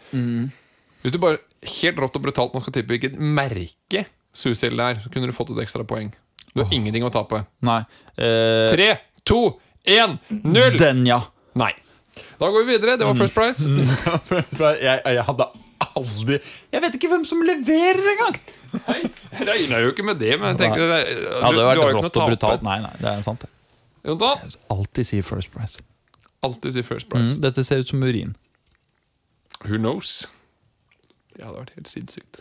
Hvis du bare helt rått og brutalt nå skal tippe hvilket merke Susil det er, så kunne du fått et ekstra poeng. Du har ingenting å tape. Nei. Eh, Tre, to, én, null! den, ja. Nei. Da går vi videre. Det var first prize. jeg, jeg hadde aldri Jeg vet ikke hvem som leverer engang! Nei, jeg regna jo ikke med det, men jeg tenker det, Ja, det hadde vært flott rått og brutalt. Nei, nei, det er sant. det. Jonathan, Alltid si first price. alltid si first Mm, dette ser ut som urin. Who knows? Det hadde vært helt sinnssykt.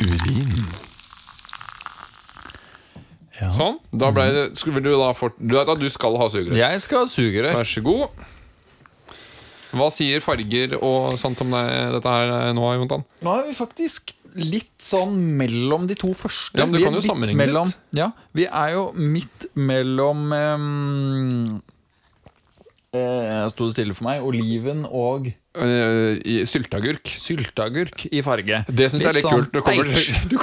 Urin. Ja. Sånn. Da ble det skulle du da fort, Du vet at du skal ha sugerør. Jeg skal ha sugerør. Vær så god. Hva sier farger og sånt om det, dette her nå, Jontan? Nå er vi faktisk litt sånn mellom de to første. Ja, men du kan jo sammenligne mellom, litt. Ja, vi er jo midt mellom um, eh, Sto det stille for meg? Oliven og Eh, i sylteagurk. sylteagurk i farge. Det syns jeg er litt sånn kult. Du kommer, du,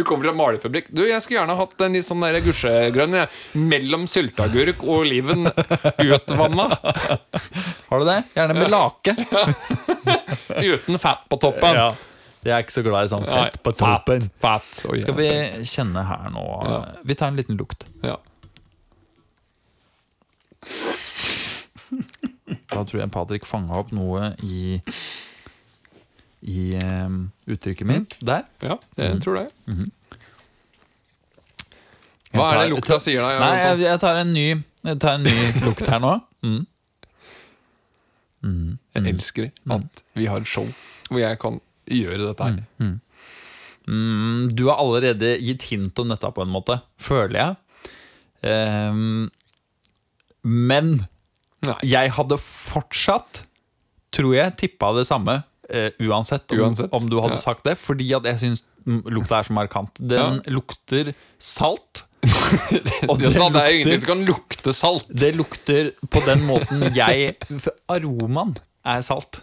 du kommer fra malerfabrikk. Du, Jeg skulle gjerne hatt en litt sånn gusjegrønn jeg. mellom sylteagurk og oliven. Utvanna. Har du det? Gjerne med lake. Uten fett på toppen. Ja. Jeg er ikke så glad i sånn fett på toppen. Fett. fett. Oi, Skal vi kjenne her nå Ja. Vi tar en liten lukt. Ja. Da tror jeg Patrick fanga opp noe i I um, uttrykket mitt. Der. ja, jeg Mhm. tror det. Jeg Hva er det lukta sier deg? Nei, jeg, jeg tar en ny Jeg tar en ny lukt her nå. Mm. Mm. Jeg elsker at vi har et show hvor jeg kan gjøre dette her. Mm, du har allerede gitt hint om dette på en måte, føler jeg. Um, men Nei. jeg hadde fortsatt, tror jeg, tippa det samme. uh, uansett, om, Uansett, om du hadde ja. sagt det, fordi at jeg syns lukta er så markant. Den lukter salt. og Det, ja, det er ingenting som kan lukte salt. det lukter på den måten jeg Aromaen er salt.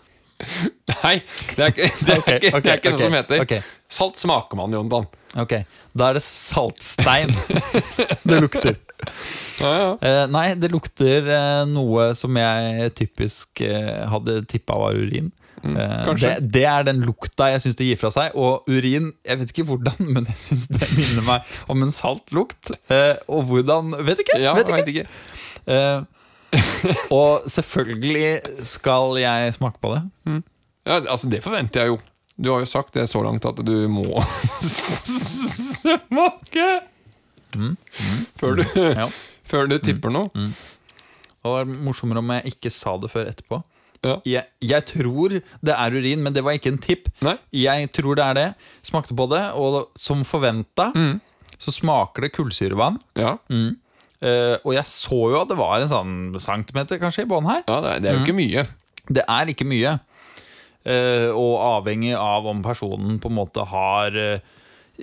Nei, det er ikke, det er okay, ikke, ok, det er ikke okay, noe som heter. Salt smaker man, Jonathan. Ok, da er det saltstein det lukter. Ja, ja. Eh, nei, det lukter eh, noe som jeg typisk eh, hadde tippa var urin. Mm, det, Mm, det er den lukta jeg syns det gir fra seg. Og urin, jeg vet ikke hvordan, men jeg syns det minner meg om en salt lukt. Eh, og hvordan Vet ikke! Ja, vet ikke. ikke. Eh, og selvfølgelig skal jeg smake på det. Ja, altså, det forventer jeg jo. Du har jo sagt det så langt at du må smake før, du, Ja. før du tipper noe. Mm. det var morsommere om jeg ikke sa det før etterpå. Ja. Jeg, jeg tror det er urin, men det var ikke en tipp. Nei? Jeg tror det er det. Smakte på det, og som forventa Mm. så smaker det kullsyrevann. Ja, Uh, og jeg så jo at det var en sånn centimeter kanskje i bånn her. ja det, er, det er jo ikke mye. Det er ikke mye. Uh, og avhengig av om personen på en måte har eh,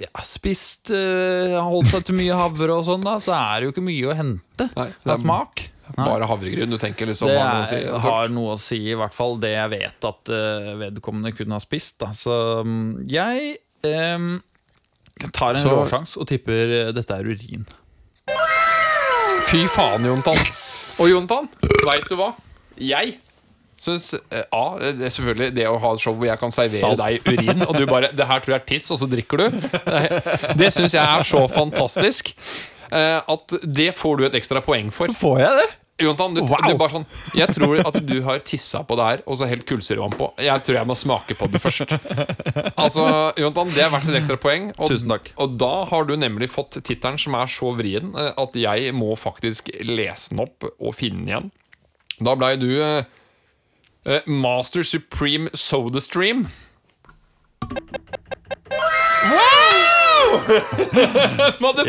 ja, spist uh, Holdt seg til mye havre og sånn, da, så er det jo ikke mye å hente Nei, av smak. Nei. Bare havregryn du tenker liksom Det har noe si. har noe å si, i hvert fall det jeg vet at uh, vedkommende kunne ha spist. Da. Så um, jeg um, tar en råsjanse råsjans og tipper uh, dette er urin. Fy faen, Jontan. Og Jontan, veit du hva? Jeg syns eh, A, det er selvfølgelig det å ha et show hvor jeg kan servere Salt. deg urin, og du bare 'Det her tror jeg er tiss', og så drikker du. Det, synes syns jeg er så fantastisk. eh, at det får du et ekstra poeng for. Får jeg det? Jontan, du, Wow. du bare sånn Jeg tror at du har tissa på det her og så helt kullsyrevann på. Jeg tror jeg må smake på det først. Altså, Jontan, det er verdt et ekstra poeng. Og, Tusen takk. Og da har du nemlig fått tittelen som er så vrien eh, at jeg må faktisk lese den opp og finne den igjen. Da blei du eh, eh, Master Supreme Soda Stream.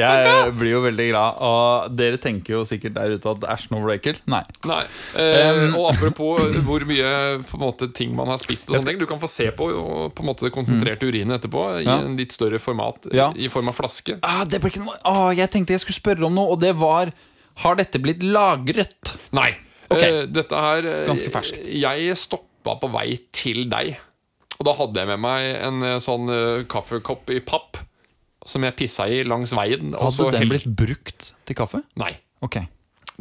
Jeg blir jo veldig glad. Og dere tenker jo sikkert der ute at æsj, nå ble det ekkelt. Nei. Nei. Eh, og apropos hvor mye på en måte, ting man har spist, og sånne ting, du kan få se på, på en måte, det konsentrerte urinet etterpå i Ja. en litt større format, Ja. i form av flaske. Ah, det ble ikke noe ah, Jeg tenkte jeg skulle spørre om noe, og det var Har dette blitt lagret? Nei. Ok. Eh, dette her eh, Ganske ferskt. Jeg stoppa på vei til deg. Og da hadde jeg med meg en eh, sånn eh, kaffekopp i papp. som jeg pissa i langs veien. Og så Hadde den helt... blitt brukt til kaffe? Nei. Ok.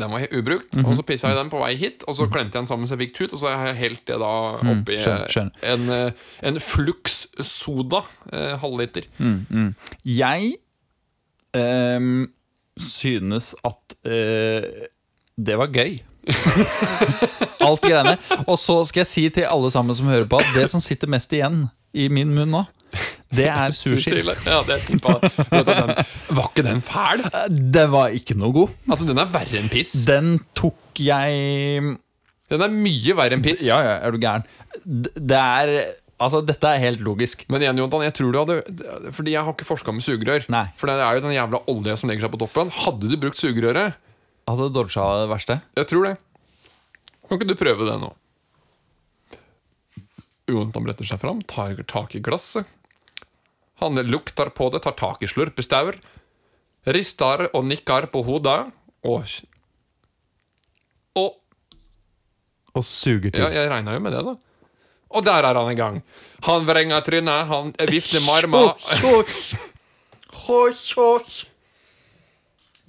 Den var ubrukt, og så pissa jeg den på vei hit. Og så klemte jeg den sammen så jeg fikk tut, og så har jeg helt det da oppi mm, skjøn, skjøn. en, eh, en Flux Soda, eh, halvliter. Jeg ehm, synes at eh, det var gøy. Alt greiene. Og så skal jeg si til alle sammen som hører på, at det som sitter mest igjen i min munn nå, det er sushi. Ja, det tippa du, den, var ikke den fæl? Den var ikke noe god. Altså, den er verre enn piss. Den tok jeg Den er mye verre enn piss. Ja, ja, er du gæren? Det er Altså, dette er helt logisk. Men igjen, Jontan, jeg tror du hadde Fordi jeg har ikke forska med sugerør. Nei. For det er jo den jævla olja som legger seg på toppen. Hadde du brukt sugerøret? Altså, dodga det verste. Jeg tror det. Kan ikke du prøve det nå? Jonathan bretter seg fram, tar tak i glasset. Han lukter på det, tar tak i slurpestaur. Rister og nikker på hodet. Og Og Og suger til. Ja, jeg regna jo med det, da. Og der er han i gang. Han vrenger trynet, han vifter med armene.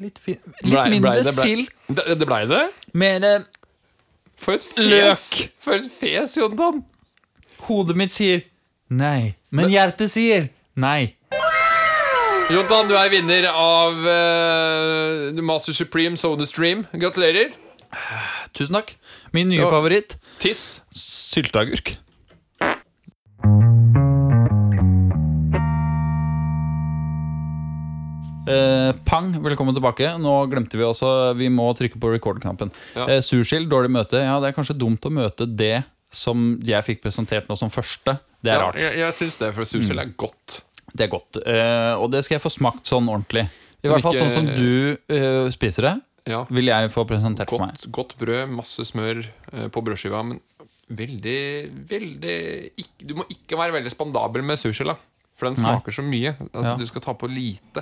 Litt, litt mindre ble det- ble, sild. Det, det blei det? Mer eh, For et fes! Løk. For et fes, Jontan. Hodet mitt sier nei, men hjertet sier nei. Jontan, du er vinner av uh, Master Supreme Soda Stream. Gratulerer. Tusen takk. Min nye jo. favoritt Tiss. sylteagurk. Eh, pang, velkommen tilbake. Nå glemte vi også Vi må trykke på record-knappen. Ja. Eh, Surskill, dårlig møte. Ja, det er kanskje dumt å møte det som jeg fikk presentert nå som første. Det er Ja, rart. jeg jeg syns det, for susil er godt. Det er godt. Eh, og det skal jeg få smakt sånn ordentlig. I hvert fall sånn som du eh, spiser det, Ja. vil jeg få presentert for meg. Godt, godt brød, masse smør eh, på brødskiva, men veldig, veldig ikk- Du må ikke være veldig spandabel med sushi, da. For den Nei. smaker så mye. Altså, Ja. Du skal ta på lite.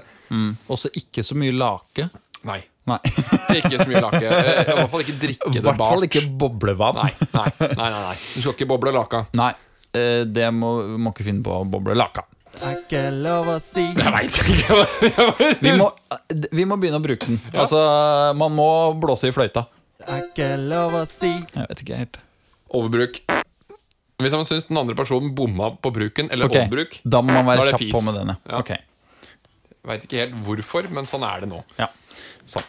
Også ikke så mye lake. Nei. Nei. Ikke så mye lake. Eh, I hvert fall ikke drikke I det hvert fall ikke boblevann. Nei, nei, nei, nei, nei. Du skal ikke boble laka. Nei, eh, det må, må ikke finne på å boble laka. Er ikke lov å si. Jeg veit ikke Vi må, vi må begynne å bruke den. Altså, Man må blåse i fløyta. Er ikke lov å si. Jeg vet ikke helt. Overbruk. Hvis man syns den andre personen bomma på bruken, eller okay. ombruk, Da må man være kjapp på med denne. Ja. Okay. veit ikke helt hvorfor, men sånn er det nå. ja, sånn.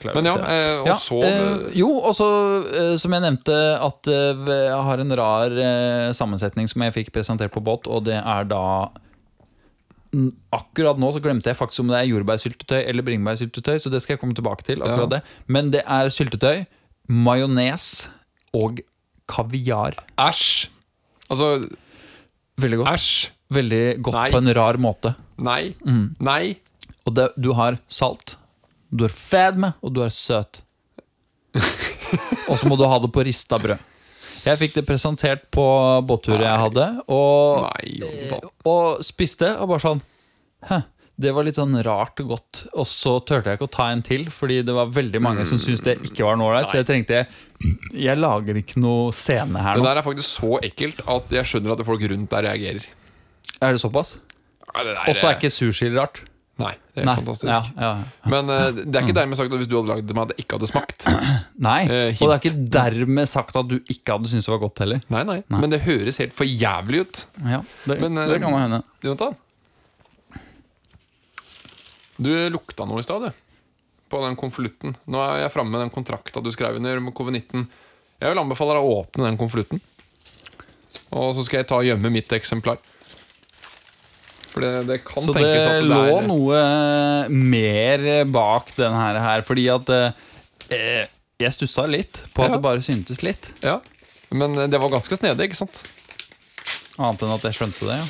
Men ja, eh, og Ja, så eh, Jo, og så, eh, som jeg nevnte, at eh, jeg har en rar eh, sammensetning som jeg fikk presentert på båt, og det er da Akkurat nå så glemte jeg faktisk om det er jordbærsyltetøy eller bringebærsyltetøy, så det skal jeg komme tilbake til. akkurat Ja. det Men det er syltetøy, majones og kaviar. Æsj. Altså, Veldig godt. æsj. Veldig godt Nei. på en rar måte. Nei. Mm. Nei. Og det, du har salt, du har fedme, og du har søt. og så må du ha det på rista brød. Jeg fikk det presentert på båtturet jeg hadde, og, Nei, og spiste. Og bare sånn Hæ, det var litt sånn rart og godt. Og så turte jeg ikke å ta en til, fordi det var veldig mange som syntes det ikke var noe ålreit. Så jeg tenkte jeg lager ikke noe scene her nå. Det der er faktisk så ekkelt at jeg skjønner at folk rundt der reagerer. Er det såpass? Nei, det der Og så er ikke sushi rart. Nei, det er Nei. fantastisk. Ja, ja. Men uh, det er ikke dermed sagt at hvis du hadde lagd det med at det ikke hadde smakt. Nei, uh, og det er ikke dermed sagt at du ikke hadde syntes det var godt heller. Nei, nei. Men det høres helt for jævlig ut. Ja, det, Men, uh, det kan hende. Jonathan? Du lukta noe i stad, du. På den konvolutten. Nå er jeg framme med den kontrakta du skrev under med covid-19. Jeg vil anbefale deg å åpne den konvolutten. Og så skal jeg ta og gjemme mitt eksemplar. For det, det kan Så det tenkes at det lå er noe mer bak den her, her fordi at eh, Jeg stussa litt på at Ja. det bare syntes litt. Ja, Men det var ganske snedig, ikke sant? Annet enn at jeg skjønte det, ja.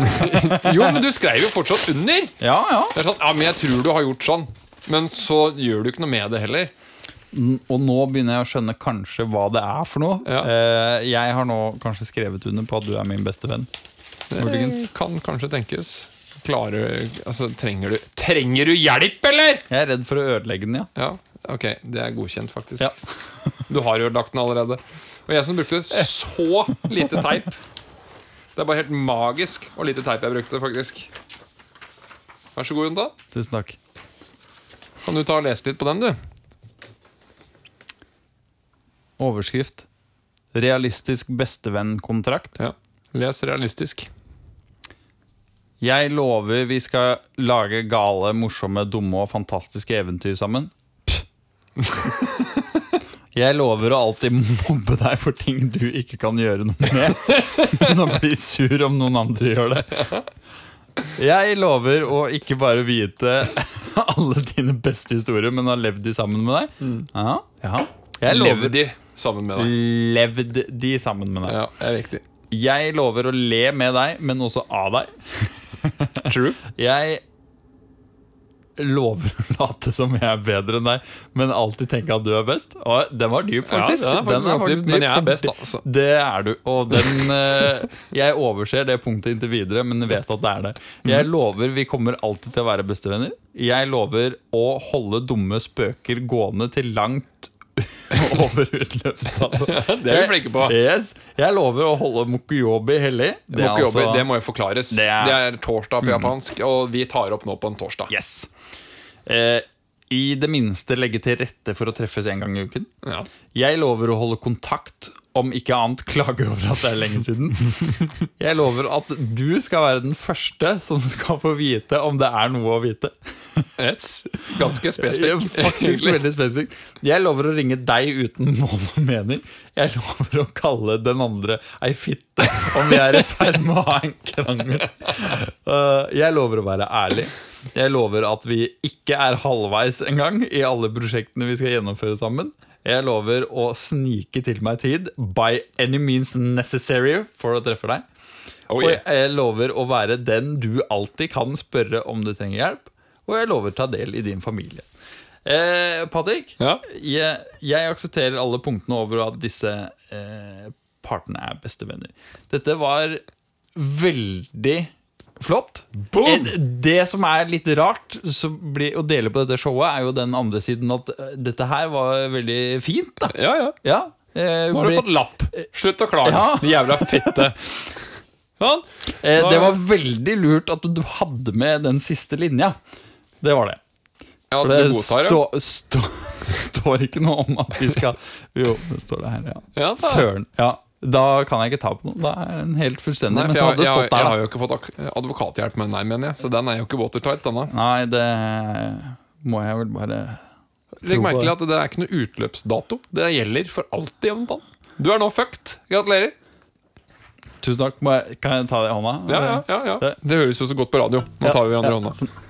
Jo, men du skrev jo fortsatt under! Ja, ja. Det er sånn, ja, men jeg tror du har gjort sånn. Men så gjør du ikke noe med det heller. N- Og nå begynner jeg å skjønne kanskje hva det er for noe. Ja. Eh, jeg har nå kanskje skrevet under på at du er min beste venn. Det kan kanskje tenkes. Klarer Altså, trenger du Trenger du hjelp, eller?! Jeg er redd for å ødelegge den, ja. Ja, ok, det er godkjent, faktisk. Ja. Du har ødelagt den allerede. Og jeg som brukte så lite teip. Det er bare helt magisk hvor lite teip jeg brukte, faktisk. Vær så god, Jonta. Tusen takk. Kan du ta og lese litt på den, du? Overskrift. Realistisk bestevennkontrakt. Ja. Les realistisk. Jeg lover vi skal lage gale, morsomme, dumme og fantastiske eventyr sammen. Jeg lover å alltid mobbe deg for ting du ikke kan gjøre noe med, men å bli sur om noen andre gjør det. Jeg lover å ikke bare vite alle dine beste historier, men ha levd de sammen med deg. Ja, ja. Jeg lover de sammen med deg. levd de sammen med deg. Ja, det er riktig. Jeg lover å le med deg, men også av deg. True. Jeg lover å late som jeg er bedre enn deg, men alltid tenke at du er best. Og den var dyp, faktisk. Ja, den er faktisk ganske dyp, men jeg er best, det- altså. Det er du. Og den eh, Jeg overser det punktet inntil videre, men vet at det er det. Mhm. Jeg lover vi kommer alltid til å være bestevenner. Jeg lover å holde dumme spøker gående til langt over utløpsdato. Det er vi flinke på. Yes. Jeg lover å holde mokuyobi hellig. Det er Mokuyobi, altså- det må jo forklares. Det Det er- er, torsdag på japansk, og vi tar opp nå på en torsdag. Yes. Eh, I det minste legge til rette for å treffes en gang i uken. Ja. Jeg lover å holde kontakt, om ikke annet klage over at det er lenge siden. Jeg lover at du skal være den første som skal få vite om det er noe å vite. Yes. Ganske Eh, spesifikk. Faktisk veldig spesifikt. Jeg lover å ringe deg uten mål og mening. Jeg lover å kalle den andre ei fitte om vi er i ferd med å ha en krangel. Uh, jeg lover å være ærlig. Jeg lover at vi ikke er halvveis engang i alle prosjektene vi skal gjennomføre sammen. Jeg lover å snike til meg tid by any means necessary for å treffe deg. Oh, Og jeg lover å være den du alltid kan spørre om du trenger hjelp. Og jeg lover å ta del i din familie. Eh, Patrick, Ja. jeg, jeg aksepterer alle punktene over at disse eh, partene er bestevenner. Dette var veldig flott. Boom! Eh, Det som er litt rart så blir, å dele på dette showet, er jo den andre siden at eh, dette her var veldig fint. da Ja, ja. Ja, eh, Nå har du fått lapp. Slutt å klage, Ja. din jævla fitte. Sånn. Eh, det var veldig lurt at du hadde med den siste linja. Det var det. Ja, For det godtar stå, stå, står ikke noe om at vi skal Jo, det står det her, ja. Ja. Søren. Ja, da kan jeg ikke ta på noe. Da er den helt fullstendig. Nei, Men så jeg, jeg, stått jeg, har jo ikke fått advokathjelp med nei, mener jeg. Så den er jo ikke watertight, denne. Nei, det må jeg vel bare Legg merke til at det er ikke noe utløpsdato. Det gjelder for alltid. Jonathan. Du er nå fucked. Gratulerer. Tusen takk. Jeg, kan jeg ta det i hånda? Ja, ja, ja, ja. Det- Det høres jo så godt på radio. Nå tar vi hverandre i hånda.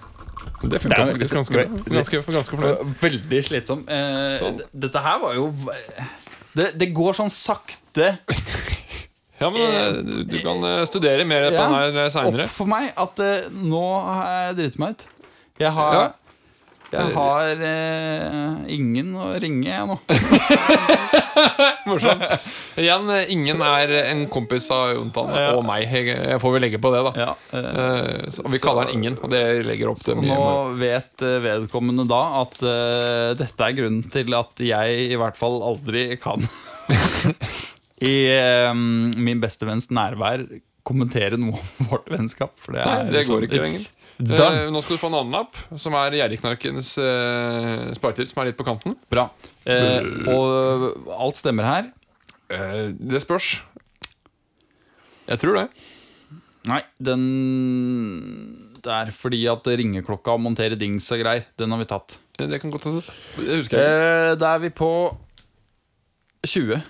Det funka faktisk ganske ganske, ganske, Ganske, ganske. Veldig slitsom. Eh, Sånn. Dette her var jo det, det går sånn sakte Ja, men eh, du, du kan eh, studere mer på den her seinere. opp for meg at eh, nå har jeg driti meg ut. Jeg har, Ja. Jeg har eh, ingen å ringe, jeg nå. Morsomt. Igjen, eh, ingen er en kompis av Jontan Ja. og meg. Jeg får vel legge på det, da. Ja, eh, Eh, så, og vi kaller den Ingen, og det legger opp til mye. nå vet eh, vedkommende da at uh, dette er grunnen til at jeg i hvert fall aldri kan i eh, min bestevenns nærvær kommentere noe om vårt vennskap. For det, Nei, det går sånn, ikke lenger. Eh, nå skal du få en annen lapp, som er Gjerrigknarkens uh, sparetips, som er litt på kanten. Bra. Uh, og alt stemmer her. Uh, det spørs. Jeg tror det. Nei, den Det er fordi at ringeklokka og montere dings og greier, den har vi tatt. Det kan godt hende. Det husker jeg. Eh, da er vi på 20.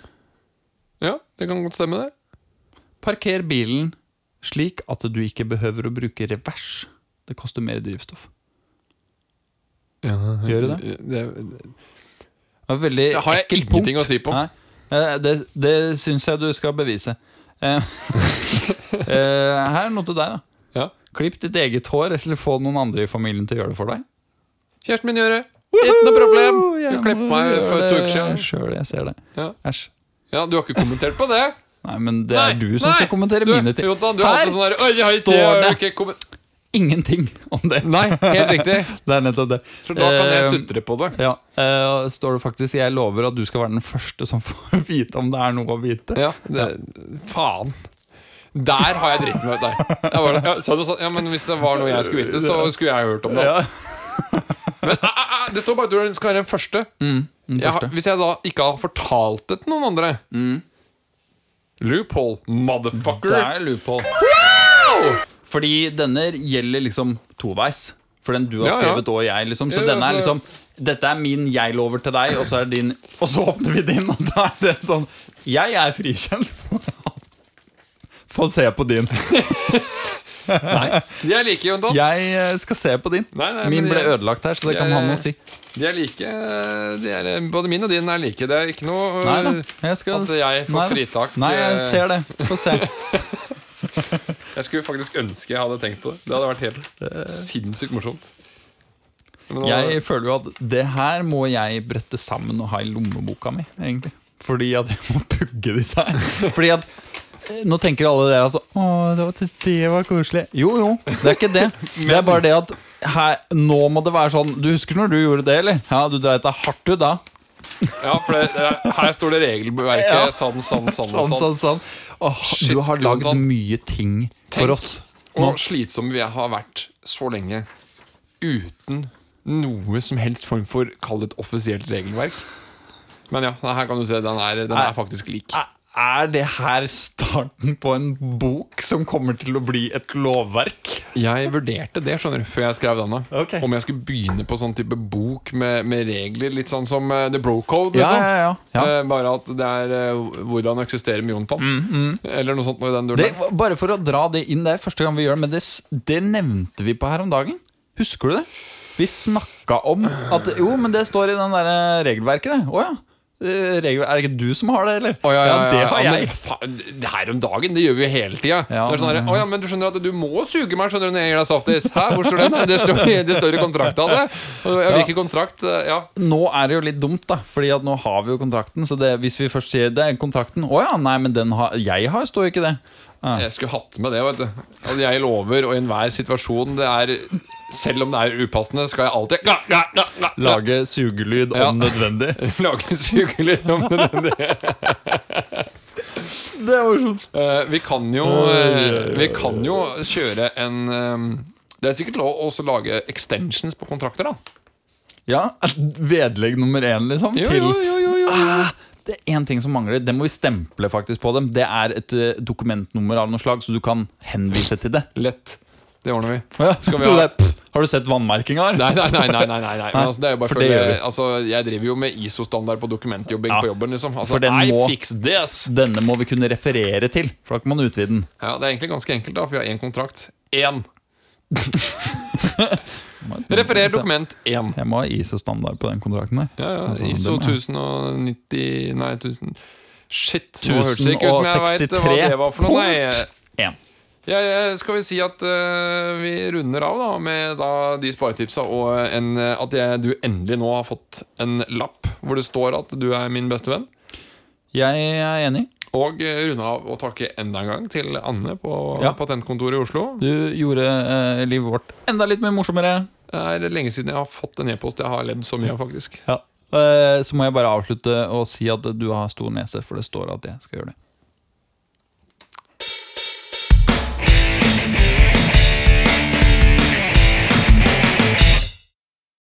Ja, det kan godt stemme, det. Parker bilen slik at du ikke behøver å bruke revers. Det koster mer drivstoff. Gjør det det? det Det veldig Det har jeg ekkelt ingenting punkt. å si på. Nei, eh, det det syns jeg du skal bevise. Eh, eh, her er noe til deg, da. Ja. Klipp ditt eget hår, eller få noen andre i familien til å gjøre det for deg. Kjæresten min gjør det. Ikke noe problem. Du klippet meg for to uker siden. Sjøl, jeg ser det. Ja. Æsj. Ja, du har ikke kommentert på det? Nei, men det Nei, er du som nei, skal kommentere du, mine ting. Jonathan, du Her sånn der Oi, jeg har ikke, står det. Ingenting om det. Nei, helt riktig. Det er nettopp det. Så da kan jeg Eh, sutre på det. Ja, eh, står det faktisk Jeg lover at du skal være den første som får vite om det er noe å vite. Ja, det, faen. Der har jeg dritten meg ut. Der. Ja, ja, men hvis det var noe jeg skulle vite, så skulle jeg hørt om det. Men a, a, ah, det står bare at du skal være den første. jeg hvis jeg da ikke har fortalt det til noen andre Loophole, motherfucker. Det er loophole. Fordi denne gjelder liksom toveis. For den du har Ja, skrevet og jeg, liksom. Så denne er altså- liksom Dette er min jeg-lover til deg, og så er det din Og så åpner vi din, og da er det sånn Jeg er frikjent. Få se på din. Nei, Jeg liker jo en dott. Jeg eh, skal se på din. Nei, nei, Min ble jeg- ødelagt her, så det jeg- kan han jo si. De er like. De er, både min og din er like. Det er ikke noe Nei da. Jeg skal At jeg får fritak, Nei, jeg eh. ser det. Få se. Jeg skulle faktisk ønske jeg hadde tenkt på det. Det hadde vært helt sinnssykt morsomt. Nå- Jeg føler jo at det her må jeg brette sammen og ha i lommeboka mi, egentlig. Fordi at jeg må pugge disse her. Fordi at eh, nå tenker alle dere altså Å, det var, det var koselig. Jo, jo, det er ikke det. Det er bare det at her, nå må det være sånn Du husker når du gjorde det, eller? Ja, du dreit deg hardt ut da. Ja, for det, det, her står det regelverket Ja. sånn, sånn, sånn, Sånn, og sånn. sånn, sånn. Åh, Shit, du har lagd mye ting Tenk. for oss. Nå. Og slitsomme vi har vært så lenge uten noe som helst form for Kall det et offisielt regelverk. Men ja, her kan du se, den er, den er faktisk lik. Er det her starten på en bok som kommer til å bli et lovverk? Jeg vurderte det skjønner du, før jeg skrev denne. Okay. Om jeg skulle begynne på sånn type bok med, med regler, litt sånn som uh, The Bro Code. Liksom. ja, ja. ja. Uh, bare at det er uh, hvordan eksisterer med Jontan. Eller noe sånt. noe i den Det, bare for å dra det inn, det er første gang vi gjør det, men det, det nevnte vi på her om dagen. Husker du det? Vi snakka om at Jo, men det står i den der regelverket, det. Å ja. Eh, Regel, er det ikke du som har det, eller? Oh, ja, ja, ja, det har jeg. Men, faen, det her om dagen, det gjør vi jo hele tida. Ja, sånn her, men- ja, men du skjønner at du må suge meg skjønner du, når jeg gir deg saftis. Hæ, hvor står det? Det står, det står i kontrakta. Det. Hvilken kontrakt? eh, Ja. Nå er det jo litt dumt, da. Fordi at nå har vi jo kontrakten. Så det, hvis vi først sier det er kontrakten Å ja, nei, men den har, jeg har, står jo ikke det. Ja. Jeg skulle hatt med det, vet du. Og jeg lover, og i enhver situasjon det er Selv om det er upassende, skal jeg alltid la, la, la, Lage sugelyd om Ja. nødvendig. lage sugelyd om nødvendig. Det er morsomt. Uh, vi kan jo uh, Vi kan jo kjøre en um, Det er sikkert lov å også lage extensions på kontrakter, da. Ja, vedlegg nummer én, liksom. Jo, til jo, jo, jo, jo. Ah, det er én ting som mangler. Det må vi stemple faktisk på dem. Det er et eh, dokumentnummer av noe slag, så du kan henvise til det. Lett. Det ordner vi. Ja, vi ha- Har du sett vannmerkinga? Nei, nei, nei, nei, nei, nei, nei. Men altså, det er jo bare For for det altså, Jeg driver jo med ISO-standard på dokumentjobbing Ja. på jobben. liksom altså, For den må- Denne må vi kunne referere til, for da kan man utvide den. Ja, Det er egentlig ganske enkelt, da for vi har én kontrakt. Én. Referer dokument 1. Jeg må ha ISO-standard på den kontrakten der. Ja, ja, Altså, ISO er- 1090 Nei, 1000 Shit, nå hørtes det ikke ut som jeg veit hva det var for noe. Nei, Ja, skal vi si at uh, vi runder av da med da, de sparetipsa, og en, øh, at jeg, du endelig nå har fått en lapp hvor det står at du er min beste venn. Jeg er enig. Og øh, runde av og takke enda en gang til Anne på Ja. patentkontoret i Oslo. Du gjorde uh, livet vårt enda litt mer morsommere. Det er lenge siden jeg har fått en e-post jeg har ledd så mye av, faktisk. Ja. så må jeg bare avslutte og si at du har stor nese, for det står at jeg skal gjøre det.